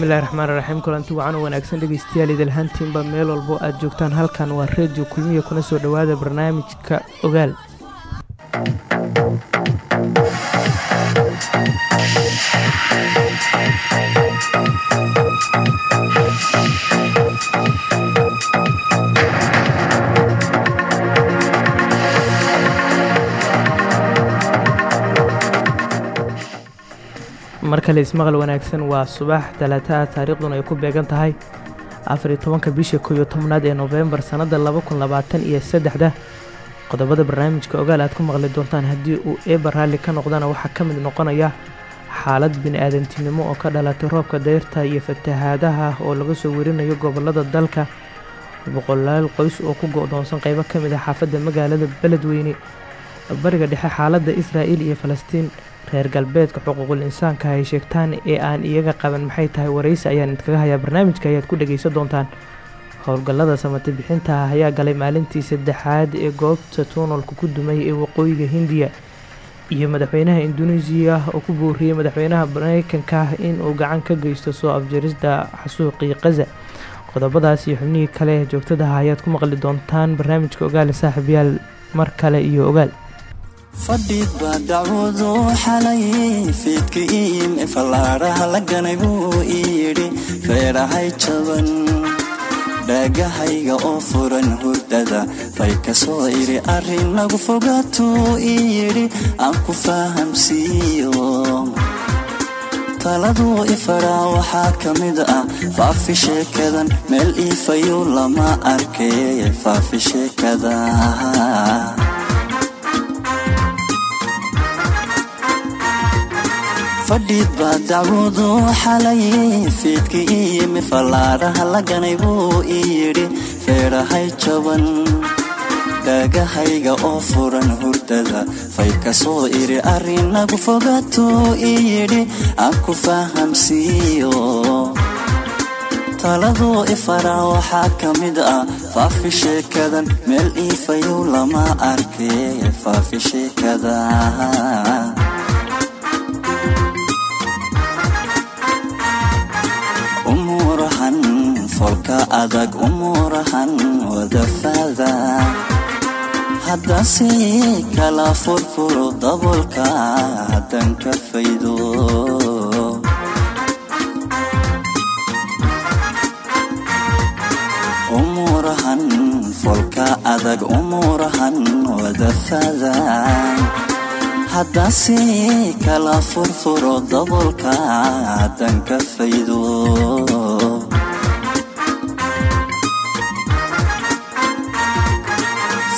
bismillahi raxmaan raxiim kulanti wacan u wanaagsan dhegeystayaal idilhantiinba meel walbo aad joogtaan. Halkan waa reediyo kulmiya kuna soo dhowaada barnaamijka ogaal kale ismaqal wanaagsan waa subax talaataha taariikhduna ay ku beegan tahay. Afar iyo tobanka bisha koo iyo tobnaad ee noofembar sannadda laba kun labaatan iyo qodobada barnaamijka ogaal aad ku maqli doontaan haddii uu eeba raalli ka noqdana waxaa ka mid noqonaya xaalad bini-aadantinimo oo ka dhalatay roobka dayrta iyo fatahaadaha oo laga soo werinayo gobollada dalka. Boqolaal qoys oo ku go-doonsan qeybo ka mid ah xaafadda magaalada beledweyne bariga dhexe xaaladda israa'iil iyo falastiin reer galbeedka xuquuqul insaanka ay sheegtaan ee aan iyaga qaban maxay tahay waraysi? Ayaan idinkaga hayaa barnaamijka ayaad ku dhegaysan doontaan. Howlgallada samate bixinta ah ayaa galay maalintii saddexaad ee goobta tuunalka ku dumay ee waqooyiga hindiya iyo madaxweynaha induneisiya oo ku booriyey madaxweynaha mareykanka inuu gacan ka geysto soo afjarista xasuuqii kaza qodobadaas iyo xubnihii kale joogtadaha ayaad ku maqli doontaan barnaamijka ogaale saaxiibyaal mar kale iyo ogaal fadhid baa dacwadu xalay fiidka iime fallaadhaha la ganay buu ii yidhi feedhahay jaban dhaagahayga oo furan hurdada fay ka soo idhi arrin nagu fogaatuu ii yidhi aan ku fahamsiiyo. Taladuu ifaraa waxaa ka mid ah faafi sheekadan meel iifayuu lama arkay faafi sheekada fadhid baa dacwadu xalay fiidka ii yimi fallaadhaha la ganay buu ii yidhi feedhahay jaban dhaagahayga oo furan hurdada fay ka soo idhi arrin nagu fogaatuu ii yidhi aan ku fahamsiiyo taladuu ifaraa waxaa ka mid ah faafi sheekadan meel iifayuu lama arkay faafi sheekada folka adag umuurahan wadafaada haddase kala furfuro dabolka haddan ka faydo. Umuurahan folka adag umuurahan wadafaada haddase kala furfuro dabolka haddan ka faydo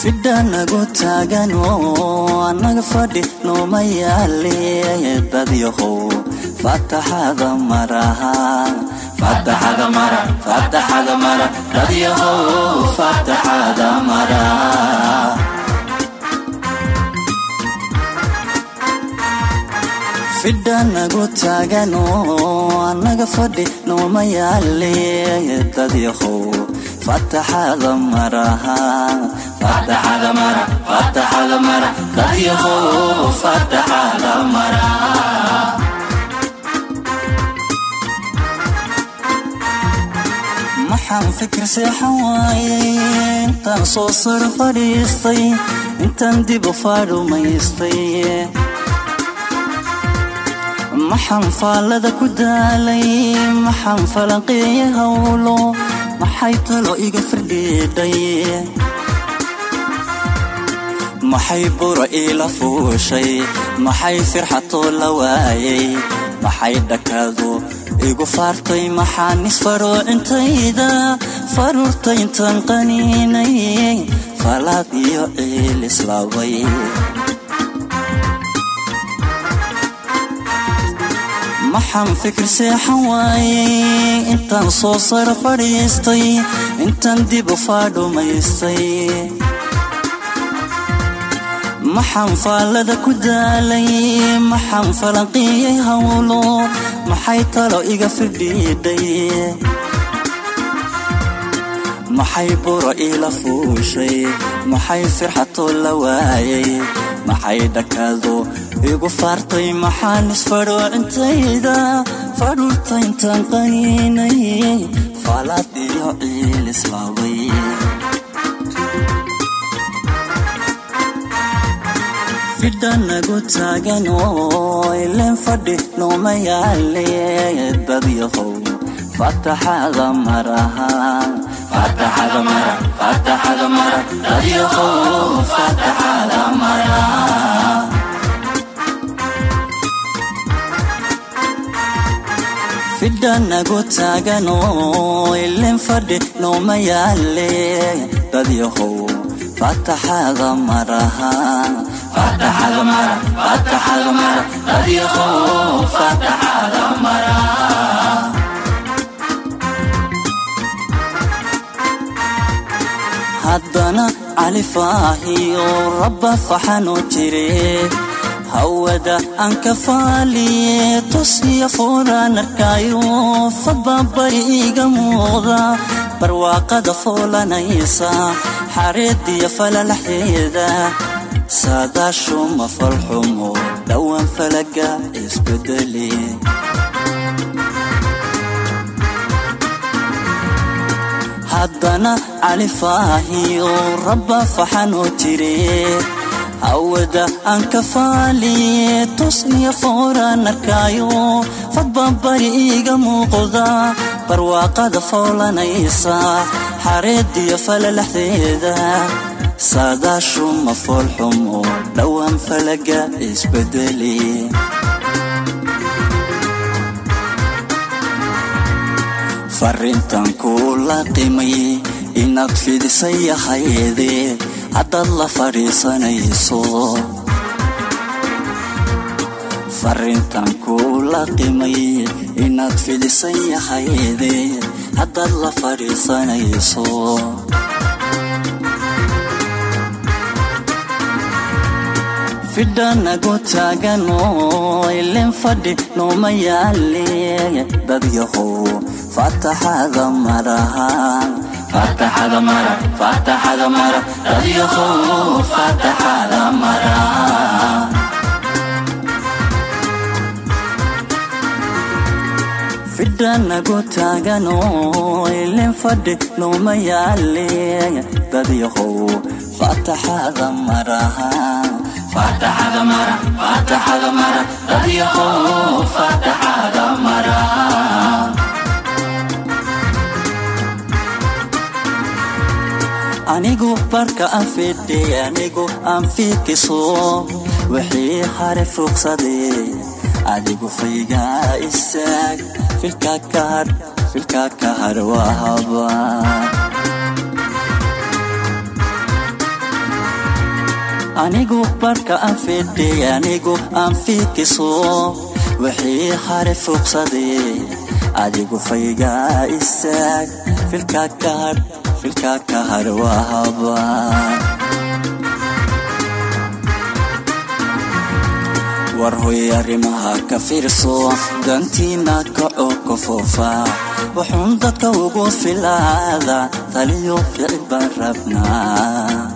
fidha nagu taagan oo annaga fadhi nooma yaale dadyahow fataxada maraha fataxada mara fataxada nagu taagan oo annaga fadhi nooma yaale dadyahow fataxada maraha maxaan fikir seexan waayey intaan soo saro fadhiistay intaan dib u faadhumaystay maxaan faallada ku daalay maxaan falanqeeya howlo maxay talo iga firdhiidhay maxay buro iila fuushay? Maxay firxatoo la waayay? Maxay dhakadu igu faartay maxaan isfaroocintayda faruurta intaan qaniinay. Falaad iyo ciil islaabay maxaan fikir seexan waayey intaan soo saro fadhiistay intaan dib u faadhumaystay maxaan faallada ku daalay maxaan falanqiyey howlo maxay talo iga firdhiidhay? Maxay buro iila fuushay maxay firxatoo la waayay? Maxay dhakado igu faartay maxaan isfadhoocintayda fadhuurta intaan qaniinay faalaad iyo ciil islaabay fidhanagu taaganoo ileen fadhi nooma yaale dadyahow fataxada maraha fataxada mara fataxada mara dadyahow fataxada mara. Fidhanagu taaganoo ileen fadhi nooma yaale dadyahow fataxada maraha fataxada mara fataxada mara dadyahow fataxada mara haddana califaahiyo rabba faxanoo jire hawada aan ka faaliye tusniya fooraan arkaayo fadbaabay iiga muuqda barwaaqada foolanaysa xareediya falalaxeeda saadaashuma falxumo dhowaan falaga isbedeli haddana califaahiyo rabba faxanoo jire hawada aan ka faaliye tusniya fooraan arkaayo fadbaabari iiga muuqda barwaaqada foolanaysa xareediya falalaxdeeda saadaashuma foolxumo dhowaan falaga isbedeli farrintan kuu la qimay inaad fidisay yahayde haddaad la fadhiisanayso farrintan kuu la qimay inaad fidisay yahayde haddaad la fadhiisanayso fidhanagu taaganoo ileen fadhi nooma yaale dadyahow fataxada maraha fataxada mara. Fataxada mara ileen fadhi nooma yaale dadyahow fataxada maraha anigu barka aan fidhe anigu aan fiikiso wixii hare fuuqsadee adigu faygaa istaag filka kahar filka kahar waa habaan anigu barka aan fidhe anigu aan fiikiso wixii hare fuuqsadee adigu faygaa istaag. Filka kahar filka kahar waa habaan. War hoy arrimaha ka fiirso dantiina kaco ka foofa. Wuxuun dadka ugu filaada taliyo ficil baan rabnaa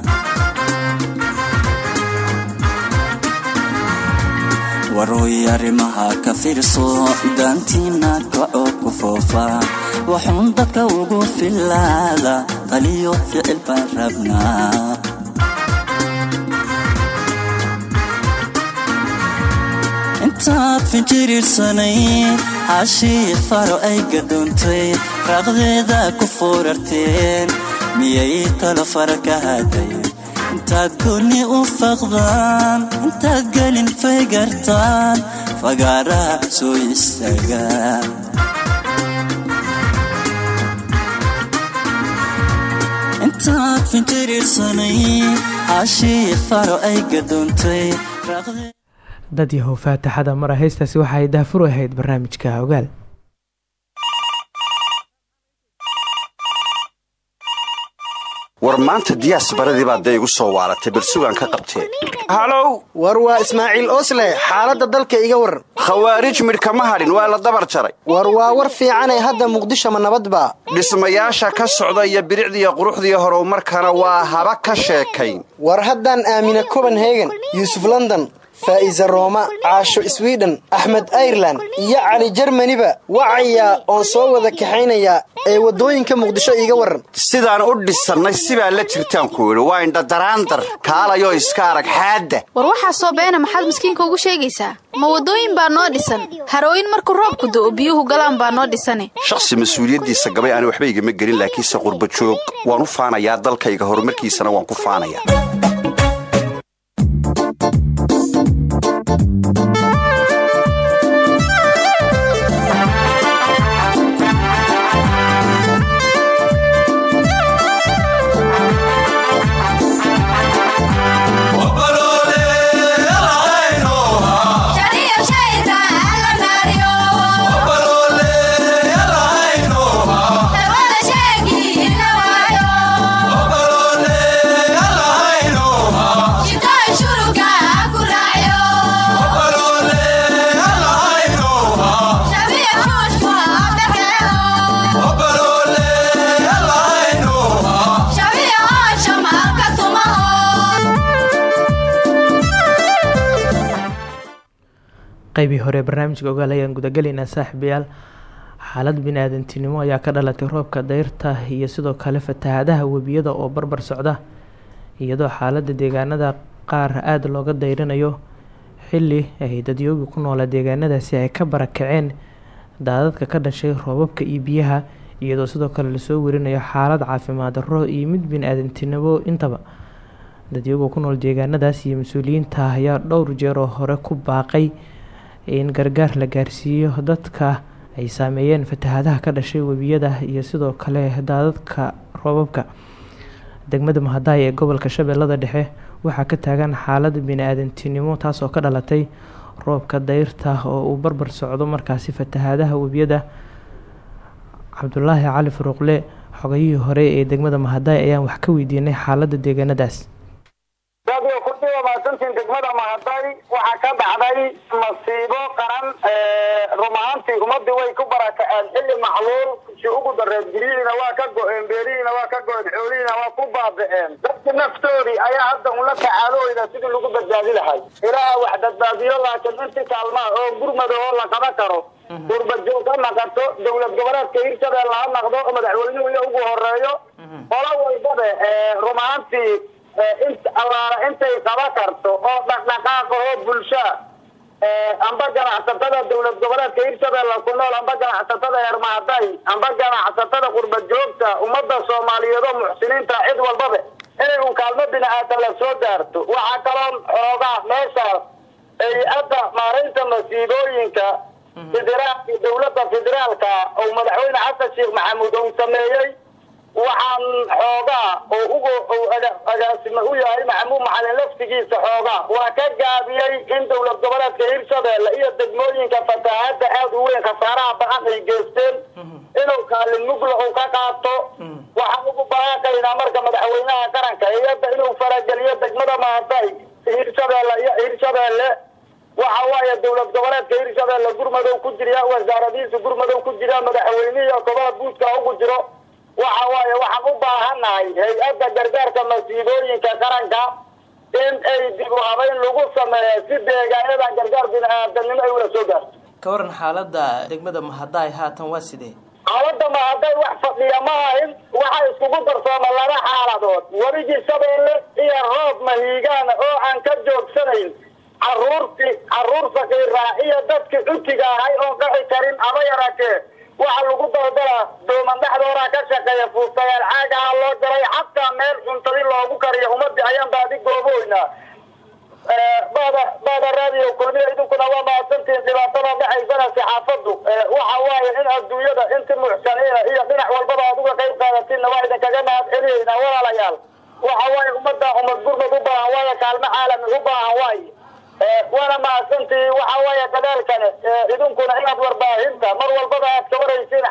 warhoy arrimaha ka fiirso daantiina kaco ku foofa. Wuxuun dadka ugu filaada taliyo ficil baan rabnaa intaad finjiriirsanay hashii faro ay gadoontay raaqdeeda ku foorarteen miyay talo fara ka haday intaad goonni u faqdaan intaad gelin faygartaan fagaaraha soo gadoontay dad yahow faataxada mara heystaasi waxa ay daafur ahayd barnaamijka ogaal war maanta diyaas baradii baa dee igu soo waaratay bal sugaan ka qabtee. Halow war waa ismaaciil osle xaaladda dalka iga waran khawaarij midh kama hadhin waa la dabar jaray. War waa war fiicanay hadda muqdisho ma nabadba dhismayaasha ka socda iyo bilicdiiyo quruxdii horumarkana waa haba ka sheekayn. War haddaan aamina copenhagen yuusuf london faa'iise rooma caasho swiden axmed airelan iyo cali jermaniba wacayaa oon soo wada kaxaynayaa ee waddooyinka muqdisho iiga waran sidaan u dhisannay sibaa la jirtaan ku idhi waa indhadaraandar kaalayo iska arag xaadda war waxaa soo beena maxaad miskiinka ugu sheegaysaa ma waddooyin baa noo dhisan harooyin markuu roobku do'o biyuhu galaan baa noo dhisane shakhsi mas'uuliyaddiisa gabay ani waxba igama gelin laakiinse qurba joog waan u faanayaa dalkayga horumarkiisana waan ku faanayaa qeybii hore barnaamijka ogaal ayaan gudagelaynaa saaxiibayaal xaalad bini-aadantinimo ayaa ka dhalatay roobka dayrta iyo sidoo kale fatahaadaha webiyada oo barbar socda. Iyadoo xaaladda deegaanada qaar aada looga dayrinayo xilli ay dadyoogi ku noola deegaanadaasi ay ka barakaceen daadadka ka dhashay roobabka iyo biyaha iyadoo sidoo kale la soo warinayo xaalad caafimaad darro iyo mid bini-aadantinimo intaba. Dadyooga ku nool deegaanadaas iyo mas'uuliyiinta ayaa dhowr jeer oo hore ku baaqay in gargaar la gaarsiiyo dadka ay saameeyeen fatahaadaha ka dhashay webiyada iyo sidoo kale daadadka roobabka. Degmada mahadaay ee gobolka shabeellada dhexe waxaa ka taagan xaalad bini-aadantinimo taasoo ka dhalatay roobka dayrta oo uu barbar socdo markaasi fatahaadaha webiyada. Cabdulaahi cali faruuqle xogayihii hore ee degmada mahadaay ayaan wax ka weydiinay xaaladda deegaanadaas mahadsantiin degmada mahaday waxaa ka dhacday masiibo qaran run ahaantii ummadii way ku barakaceen xilli macluul si ugu dareed guryihiina waa ka go-een beerihiina waa ka go-een xoolihiina waa ku baaba'een. Dadki naftoodii ayaa hadda unla tacaalooyda sidii lagu badbaadi lahay. Ilaaha wax badbaadiyo laakiin inti kaalmaa oo gurmada oo la qaban karo. Gurbajoog ha naqato dowlad goboleedka hirshabelle ha naqdo oo madaxweynuhu iyo ugu horeeyo qolo walbaba run ahaantii int allaala intay qaba karto oo dhaqdhaqaaqa oo bulshaa amba ganacsatada dowlad goboleedka hirshabelle ku nool amba ganacsatada reer mahaday amba ganacsatada qurba joogta ummadda soomaaliyeed oo muxsiniinta cid walbaba inay un kaalmo bini-aadan la soo gaarto. Waxaa kaloo xoogaa meeshaas hay'adda maaraynta masiibooyinka federaalka dowladda federaalka oo madaxweyne xasan sheekh maxamuud uu sameeyey waxaan xoogaa oo ugo agaasime u yahay maxamuud macalin laftigiisa xoogaa waa ka gaabiyey in dowlad goboleedka hirshabelle iyo degmooyinka fatahaada aada u weyn khasaaraha bacan ay geysteen. Inuu kaalin mugla uu ka qaato. Waxaan ugu baaqaynaa marka madaxweynaha qaranka hay'adda inuu farageliyo degmada mahaday hirshabelle iyo hirshabelle. Waxa waaye dowlad goboleedka hirshabelle gurmadow ku jiriya wasaaradihiisa gurmadow ku jira madaxweynihiiyo gobada buuska ugu jiro waxa waaye waxaan u baahannahay hay'adda gargaarka masiibooyinka qaranka in ay dib u habeyn lagu sameeyo si deegaanadan gargaar bini-aadanimo ay ula soo gaarto. Ka waran xaaladda degmada mahadaay haatan waa sidee? Xaaladda mahaday wax fadhiya ma ahin waxaa iskugu darsooma laba xaaladood weligii shabeelle iyo roob mahiigaana oo aan ka joogsanayn. Caruurtii carruur fakiiraa iyo dadkii cutiga ahay oon qaxi karin aba yaratee waxaa lagu daldalaa dooman dhexdoodaa ka shaqeeya fuustayaal caagaha loo jaray xataa meel cuntadi loogu kariyo ummadii ayaan baadi gooboynaa bada bada raadiyo kulmiya idinkuna waa mahadsantihiin dhibaatada dhaxaysana saxaafadu waxa waaye in adduunyada inti muxsaniina iyo dhinac walbaba aad uga qayb qaadatinna waa idinkaga mahad celiyeynaa walaalayaal. Waxa waaye ummadda ummad gurmad u baahan waaye kaalmo caalami u baahan waaye waana mahadsantihiin waxa waaye gadaalkane idinkuna inaad warbaahinta mar walbaba aad ka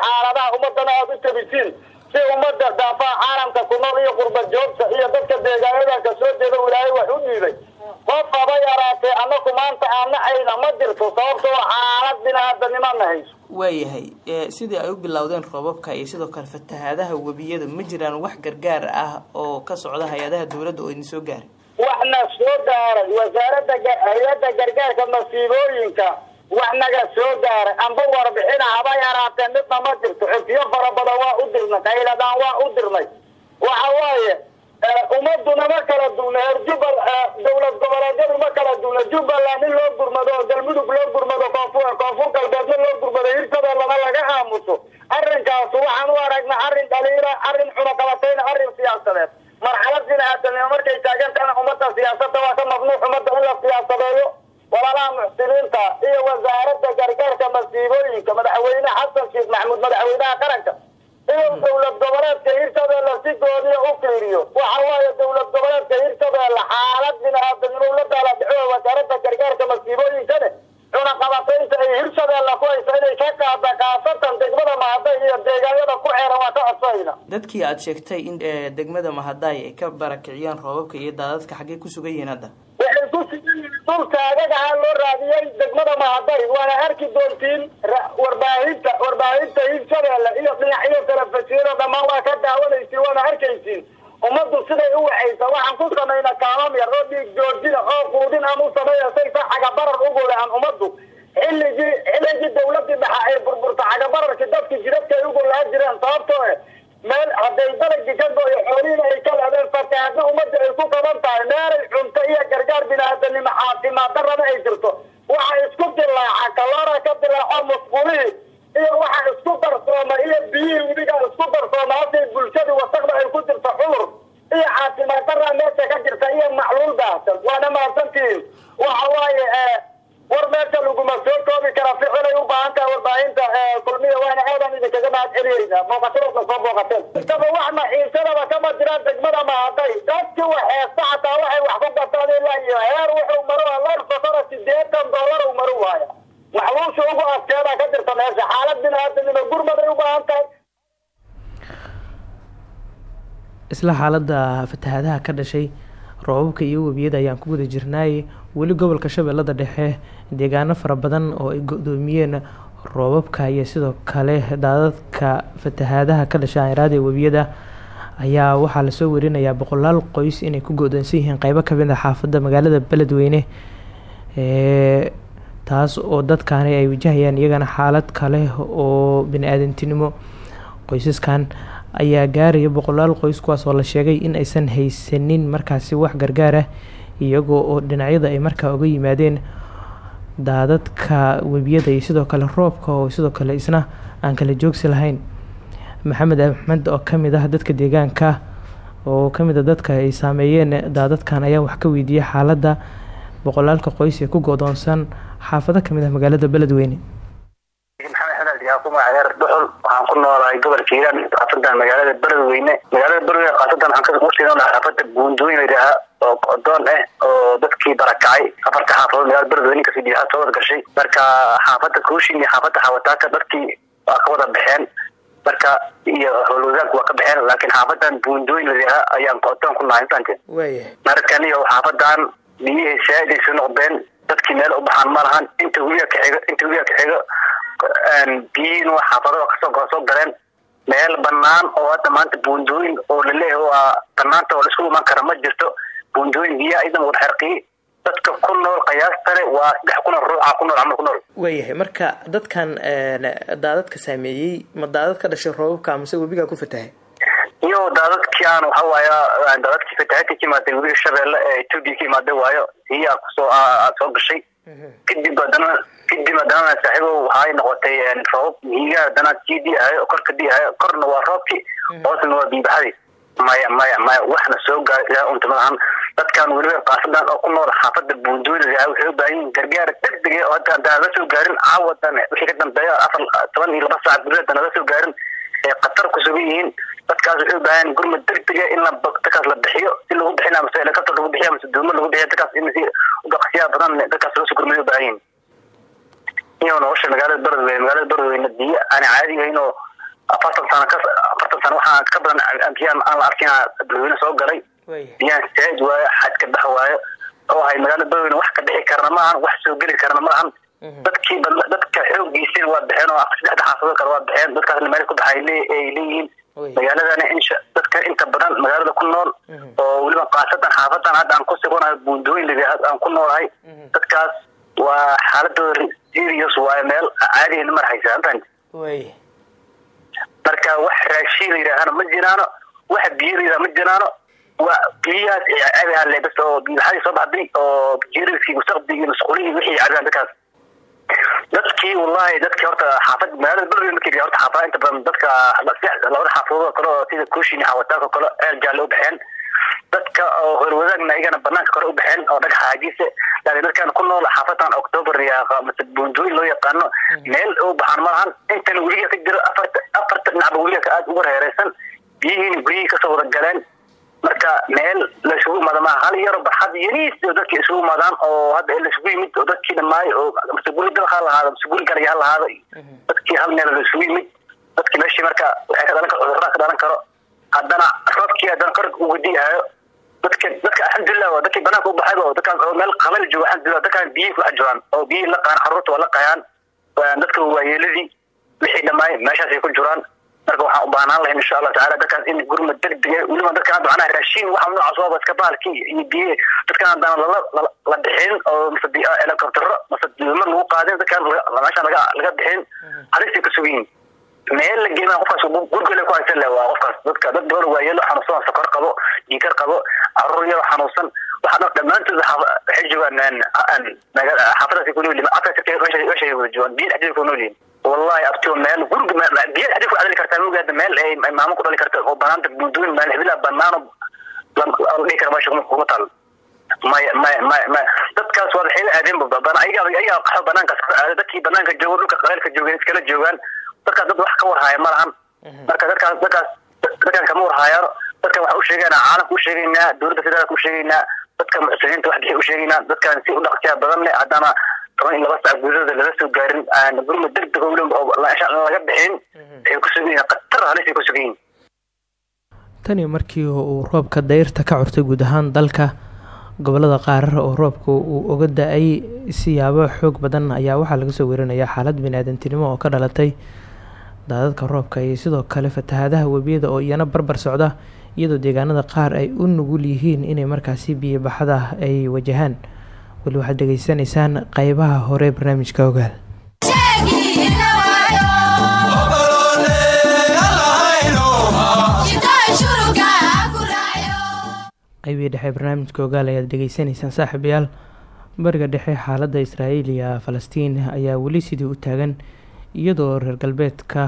xaaladaha ummadana aad u tabisiin si ummadda daafaha caalamka ku nool iyo qurba joogta iyo dadka deegaanadan ka soo jeeda ilaahay wax u dhiibay qof haba yaraatee annaku maanta aan nacayna ma jirto sababtoo xaalad bini-aadanimo na hayso. Waayahay sidii ay u bilowdeen roobabka iyo sidoo kale fatahaadaha webiyada ma jiraan wax gargaar ah oo ka socda hay'adaha dowladda oo idin soo gaaray waxna soo gaaray wasaaradda hay'adda gargaarka masiibooyinka wax naga soo gaaray. Amba warbixina haba yaraatee midna ma jirto xogtiyo fara badan waa u dirnay qayladaan waa u dirnay. Waxa waaye ummaduna ma kala duuna heer jubal dowlad goboleedyadu ma kala duuna jubbaland in loo gurmado oo galmudug loo gurmado koonfur koonfur galbeedna loo gurmado hirshabeellana laga aamuso. Arrinkaas waxaan u aragnaa arrin dhaliila arrin cunaqabatayna arrin siyaasadeed marxalad bini-aadanimo markay taagantahana ummadda siyaasadda waa ka mamnuuc ummadda in la siyaasadeeyo. Walaalaha muxsiniinta iyo wasaaradda gargaarka masiibooyinka madaxweyne xasan sheekh maxamuud madaxweynaha qaranka inuu dowlad goboleedka hirshabeelle si gooniya u fiiriyo waxa waaye dowlad goboleedka hirshabeelle xaalad bini-aadanimo la daaladhaco wasaaradda gargaarka masiibooyinkane cunaqabataynta ay hirshabeelle ku haysa inay ka qaada kaasatan degmada mahaday iyo deegaanyada ku xeeran waa ka codsayna dadkii aad sheegtay in degmada mahaday ay ka barakiciyaan roobabka iyo daadadka xaggee ku sugan yihiin hadda? Waxay ku sugan yihiin dhulka agagaha loo raadiyey degmada mahaday waana arki doontiin warbaahinta warbaahinta hirshabeelle iyo dhinacyo telefisiyada dhammaan waa ka daawanaysiin waana arkaysiin ummaddu siday u waxaysa waxaan ku samayna kaamam yar oo joojina oo quudin aan u sameeya saysa xagabarar ugu lehan ummaddu. Xilligii xilligii dawladii dhaxa ay burburta xagabararkii dadki jidadkay ugu laa jireen sababtoo eh meel hadday dalagii ka go-yo xoolihiina ay ka leedeen fatahaadna ummadda ay ku qaban tahay meelay cunto iyo gargaar bini-aadanimo caafimaad darrana ay jirto waxa isku dilaaca kaloora ka dilaaco musqulihii iyo waxa isku darsooma iyo biyihii webiga isku darsooma halkay bulshadii wasaqda ay ku jirto cudur iyo caafimaad darra meesha ka jirta iyo macluul baahsan waana mahadsantihiin waxa waaye war meesha laguma soo koobi kara ficilay u baahan tahay warbaahinta kulmiya waana aadaan idinkaga mahad celiyeyna booqashadaasna soo booqateen intaba wax maciisadaba kama jiraan degmada mahaday dadki waxeesta xataa waxay wax ku gataan ilaa iyo heer wuxuu maro lor safara sideetan dollar uu maro waaya maxluusha ugu adkeeda ka jirta meesha xaalad bini-aadanimo gurmaday u baahan tahay isla xaaladda fatahaadaha ka dhashay roobabka iyo webiyada ayaan ku guda jirnaay weli gobolka shabeellada dhexe deegaano fara badan oo ay go-doomiyeen roobabka iyo sidoo kale daadadka fatahaadaha ka dhasha airaada webiyada ayaa waxaa la soo warinayaa boqolaal qoys inay ku go-doonsan yihiin qeybo ka mid a xaafadda magaalada beledweyne taas oo dadkaani ay wajahayaan iyagana xaalad kale oo bini-aadantinimo qoysaskan ayaa gaaraya boqolaal qoys kuwaas oo la sheegay in aysan haysanin markaasi wax gargaar ah iyagoo oo dhinacyada ay markaa uga yimaadeen daadadka webiyada iyo sidoo kale roobka oo sidoo kale isna aan kala joogsi lahayn. Maxamed axmed oo ka mid ah dadka deegaanka oo ka mid a dadka ay saameeyeen daadadkan ayaa wax ka weydiiyey xaaladda boqolaalka qoys ee ku godoonsan xaafado ka mid ah magaalada beledweyne magaceer dhuxul waxaan ku noolahay gobolka hiiraan xaafadan magaalada beledweyne magaalada beledweyne khaasatan waxaan ka sii xaafada buundooyin layidhaaha oo odoon ah oo dadkii barakacay. Afarta xaafadood magaalada beledweyne ka sii jihaa soo wada gashay. Marka xaafada kuushin iyo xaafada xawataaka dadkii waa ka wada baxeen. Marka iyo howlwadaag waa ka baxeen laakiin xaafadan buundooyin layidhaaha ayaan odoon ku nahay fahanteen markan iyo xaafadan biyihii saaid ay soo noqdeen dadkii meel u baxaan ma lahan. Inta webiga ka xigo inta ka waa xaafadada ka soo soo galeen meel banaan oo hadda maanta buundooyin oo la leeyahay waa banaanta oo la isku imaan kara ma jirto. Buundooyin biyaha idan wada xarqiyey dadka ku nool qiyaastale waa saddex kun oo ruuxa ku nool camal ku nool. Waayahay marka dadkan daadadka saameeyey ma daadad ka dhashay roobabka amase webigaa ku fatahay? Iyo daadadkii aan waxa waaya daadadkii fatahaadka ka imaaday webiga shabeelle ee etoobiya ka imaaday waayo. Hiyaa ku soo soo gashay. Kadib haddana kadib haddana saaxiibo waxay noqotay roobab hiiga haddana sii diihayo korka diihayo korna waa roobkii hoosna waa biibaxadii maya maya maya waxna soo ilaa unta malahan dadkan weliba qaasadan oo ku nool xaafada buundooyina waxay u baahan yihiin gargaar degdeg oo hadda haddaan la soo gaarin caawadan wixii ka dambeeya afar toban iyo laba saac haddaan la soo gaarin ee khatar ku sugan yihiin. Dadkaas waxay u baahan gurmad degdega in la dadkaas la bixiyo si lagu bixina mase helicopter lagu bixiya mase duumo lagu bixiya dadkaas in si udaqsiyaa badan dadkaas loo soo gurmay u baahan yihiin iyo nolosha magaalada beledweyne magaalada beledweyne biyo aan caadi ahayn oo afartan sano ka afartan sano waxaa ka badan biyaan aan la arkin beledweyne soo galay biyaan saaid waayo xadka bax waayo oo ahay magaalada beledweyne wax ka dhixi karna maahan wax soo geli karna malahan dadkii dadka xoogiisina waa baxeen oo saddexda xaafadood kale waa baxeen dadkaasna meel ku baxay ay leeyihiin magaaladana insha dadka inta badan magaalada ku nool oo weliba khaasatan xaafadan hadda aan ku sugunahay buundooyin aan ku noolahay dadkaas waa xaaladooda serious waayo meel caadigeena mar haysa antan way marka wax raashin la yidhaahana ma jiraano wax biyo la yidhaha ma jiraano. Waa biyahaas ay cabihaan le bas oo biyaxadii soo baxday oo jiriskii mustaqbilkii masquulihii wixii cabiyaan dadkaas. Dadkii wallahi dadkii horta xaafad magaalada balwe markii horta xaafada inta badan dadka labada xaafadood oo kale oo sida kuushin xawataanka kale eel jaalle u baxeen dadka oo horwadaagna ayagana banaanka kore u baxeen oo dhagax haajiise. Laakiin dadkan ku nool xaafadan october mase buundooyin loo yaqaano meel u baxaan malahan intan weliga ka jiro afarta afarta dhinacba weliga aada uga reereysan biyihiina guryihii ka soo wada galeen. Marka meel la isugu imaado maaha hal yaro barxad yariis oo dadkii isugu imaadaan oo hadda la isugu yimid oo dadkii dhamaayo oo mase guri dabaq ha lahaado mase guri galaya ha lahaado dadkii hal meel la isugu yimid. Dadkii meeshii marka waxay ka dhalan karo cudurraa ka dhalan karo. Haddana roobkii haddana kor uga diyahayo dadka dadka alxamdulilah waa dadkii banaanka u baxayba oo dadkaan oo meel qabali jooga alxamdulilah dadkaan biyihii ku dhex jiraan oo biyihii la qayan carruurta waa la qayaan dadka waayeeladii wixii dhammaay meeshaasay ku jiraan marka waxaan u baahnaan lahayn insha allah tacaala dadkaas in gurma degdeg weliba dadka hadda macnaha raashin waxa noocaas waaba iska baalki iyo biye dadkan haddana lala la bixin oo mase helicoptero mase duumo lagu qaadin dadkan meeshaan laga laga bixin. Halisay ka sugan yihiin meel la geema qofkaas gurgale ku haysan leh waa qofkaas. Dadka dad badan waayeelo xanuunsan sokor qabo dhiikar qabo carruur yaro xanuunsan. Waxa dhan dhammaantood waxay joogaan xaafadaas ku nool yihiin meeshay wada joogaan biyo dhexdeeda ku nool wallahi abtio meel gurg biyo dhexdeed ku cadali kartaa mogaada meel ay maamo ku dhali karta oo banaanta buundooyin meel hebila banaano dhihi kara meesha kuma taal. Maya maya maya maya dadkaas waa waxay la aadeen badan ayaga ayaga qaxo banaankaas dadkii banaanka jooga dhulka qaleelka joogeen iskala joogaan dadkaas dad wax ka warhaaya ma lahan. Marka dadkaas dadkaas dadkan kama warhaayaan dadkan waxa u sheegaynaa caalamka u sheegaynaa dowladda federaalka u sheegaynaa dadka muxsiniinta wax bixi u sheegaynaa dadkan si u dhaqsiya badan leh haddana toban iyo laba sac gudahooda laga soo gaarin gurma degdeg oo laga bixin waxay ku sugan yihiin khatar halis ay ku sugan tani markii uu roobka dayrta ka curtay guud ahaan dalka gobollada qaarar oo roobka uu uga da'ay siyaabo xoog badan ayaa waxaa laga soo werinayaa xaalad bini-aadantinimo oo ka dhalatay daadadka roobka iyo sidoo kale fatahaadaha webiyada oo iyana barbar socda iyadoo deegaanada qaar ay u nugul yihiin inay markaasi biyobaxada ay wajahaan. Weli waxaad dhegeysanaysaan qeybaha hore barnaamijka ogaal. Qeybihii dhexe barnaamijka ogaal ayaad dhegeysanaysaan saaxiibayaal? Bariga dhexe xaaladda israa'iil iyo falastiin ayaa weli sidii u taagan iyadoo reer galbeedka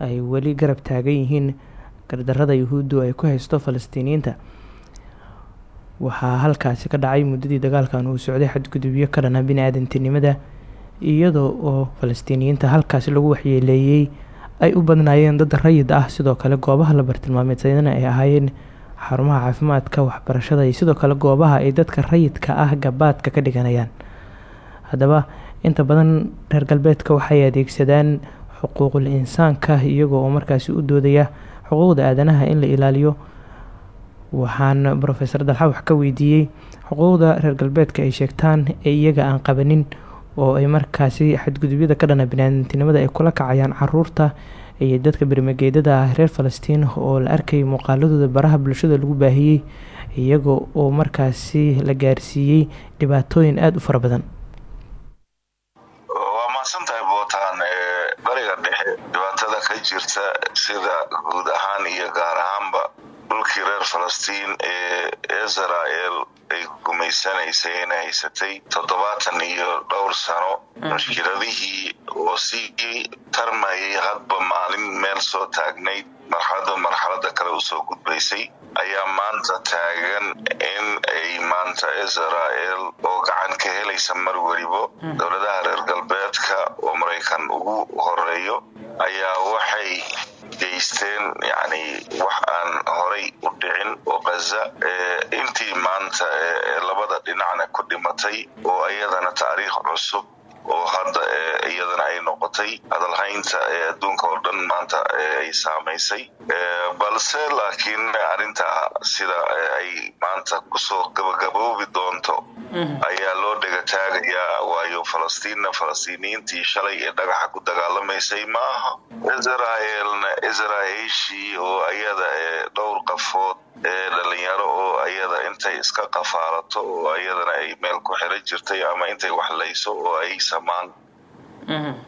ay weli garab taagan yihiin gardarada yuhuuddu ay ku haysto falastiiniyiinta. Waxaa halkaasi ka dhacay muddadii dagaalkan uu socday xadgudubyo ka dhana bini-aadantinimada iyadoo oo falastiiniyiinta halkaasi lagu waxyeeleeyey ay u badnaayeen dad rayid ah. Sidoo kale goobaha la bartilmaameedsadana ay ahaayeen xarumaha caafimaadka waxbarashada iyo sidoo kale goobaha ay dadka rayidka ah gabaadka ka dhiganayaan. Haddaba inta badan reer galbeedka waxay adeegsadaan xuquuqul insaanka iyagoo oo markaasi u doodaya xuquuqda aadanaha in la ilaaliyo. Waxaan rofeor dalxa wax ka weydiiyey xuquuqda reer galbeedka ay sheegtaan ee iyaga aan qabanin oo ay markaasi xadgudubyada ka dhana biniaadantinimada ay kula kacayaan carruurta iyo dadka bermageedada ah reer falastiin oo la arkayay muuqaaladooda baraha bulshada lagu baahiyey iyaga oo markaasi la gaarsiiyey dhibaatooyin aada u fara badan waa mahadsantahay bootaan bariga dhexe dhibaatada ka jirta sida guud ahaan iyo gaar ahaanba dhulkii reer falastiin ee israel ay gumaysanaysay ina haysatay toddobaatan iyo dhowr sano mushkiladihii oo sii tarmayay hadba maalin meel soo taagnayd. Marxalada marxalada kale u soo gudbaysay ayaa maanta taagan in ay maanta israel oo gacan ka helaysa mar welibo. Dowladaha reer galbeedka oo maraykan ugu horeeyo ayaa waxay geysteen yacni wax aan horay u dhicin oo khaza intii maanta labada dhinacna ku dhimatay oo iyadana taariikh cusub oo hadda iyadana ay noqotay hadalhaynta ee adduunka oo dhan maanta ay saamaysay. Balse laakiin arrinta sida ay maanta ku soo gabagaboobi doonto ayaa loo dhega taagayaa waayo falastiinna falastiiniyiintii shalay ee dhagaxa ku dagaalamaysay maaha. Israaelna israa'iishii oo iyada dhowr qafood dhalinyaro oo iyada intay iska qafaalato oo iyadana ay meel ku xiran jirtay ama intay waxlayso oo ay samaan.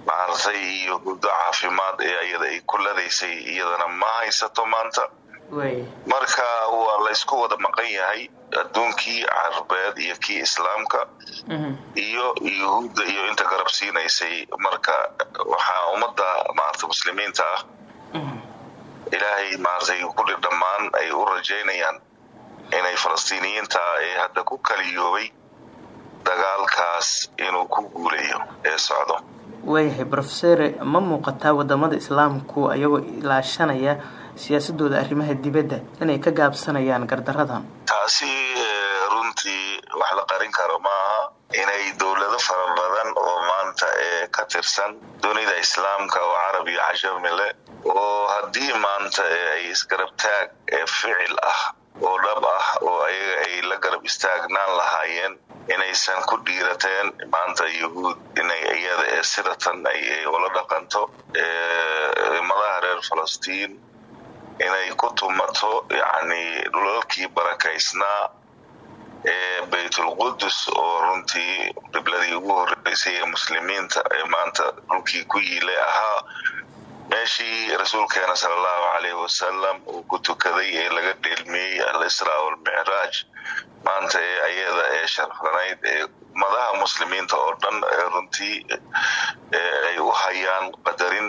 Maartay iyo huddo caafimaad ee iyada ay ku ladaysay iyadana ma haysato maanta. Marka waa laysku wada maqan yahay adduunkii carbeed iyo kii islaamka iyo yuhuudda iyo inta garab siinaysay. Marka waxaa ummadda maarata muslimiinta ah ilaahay maartay kuli dhammaan ay u rajaynayaan inay falastiiniyiinta ee hadda ku kaliyoobay dagaalkaas inuu ku guulayo ee socdo. Waayahay brofesore ma muuqataa waddamada islaamku ayagoo ilaashanaya siyaasadooda arrimaha dibadda inay ka gaabsanayaan gardaradan taasi runtii wax la qarin karo maaha inay dowlado fara badan oo maanta ee ka tirsan dunida islaamka oo carab iyo cajami leh oo haddii maanta ay isgarabtaag ee ficil ah oo dhab ah oo ayaga ay la garab istaagnaan lahaayeen inaysan ku dhiirateen maanta yuhuud inay iyada ee sidatan ay ula dhaqanto madaha reer falastiin inay ku tumato yacni dhulalkii barakaysnaa baytulqudus oo runtii qibladii ugu horreysay ee muslimiinta ee maanta dhulkii ku yiilay ahaa meeshii rasuulkeena sala allahu caleyhi wasalam uu ku tukaday ee laga dheelmiyey al-israa walmicraaj maanta ee ayada ee sharfanayd ee madaha muslimiinta oo dhan ee runtii ay u hayaan qadarin.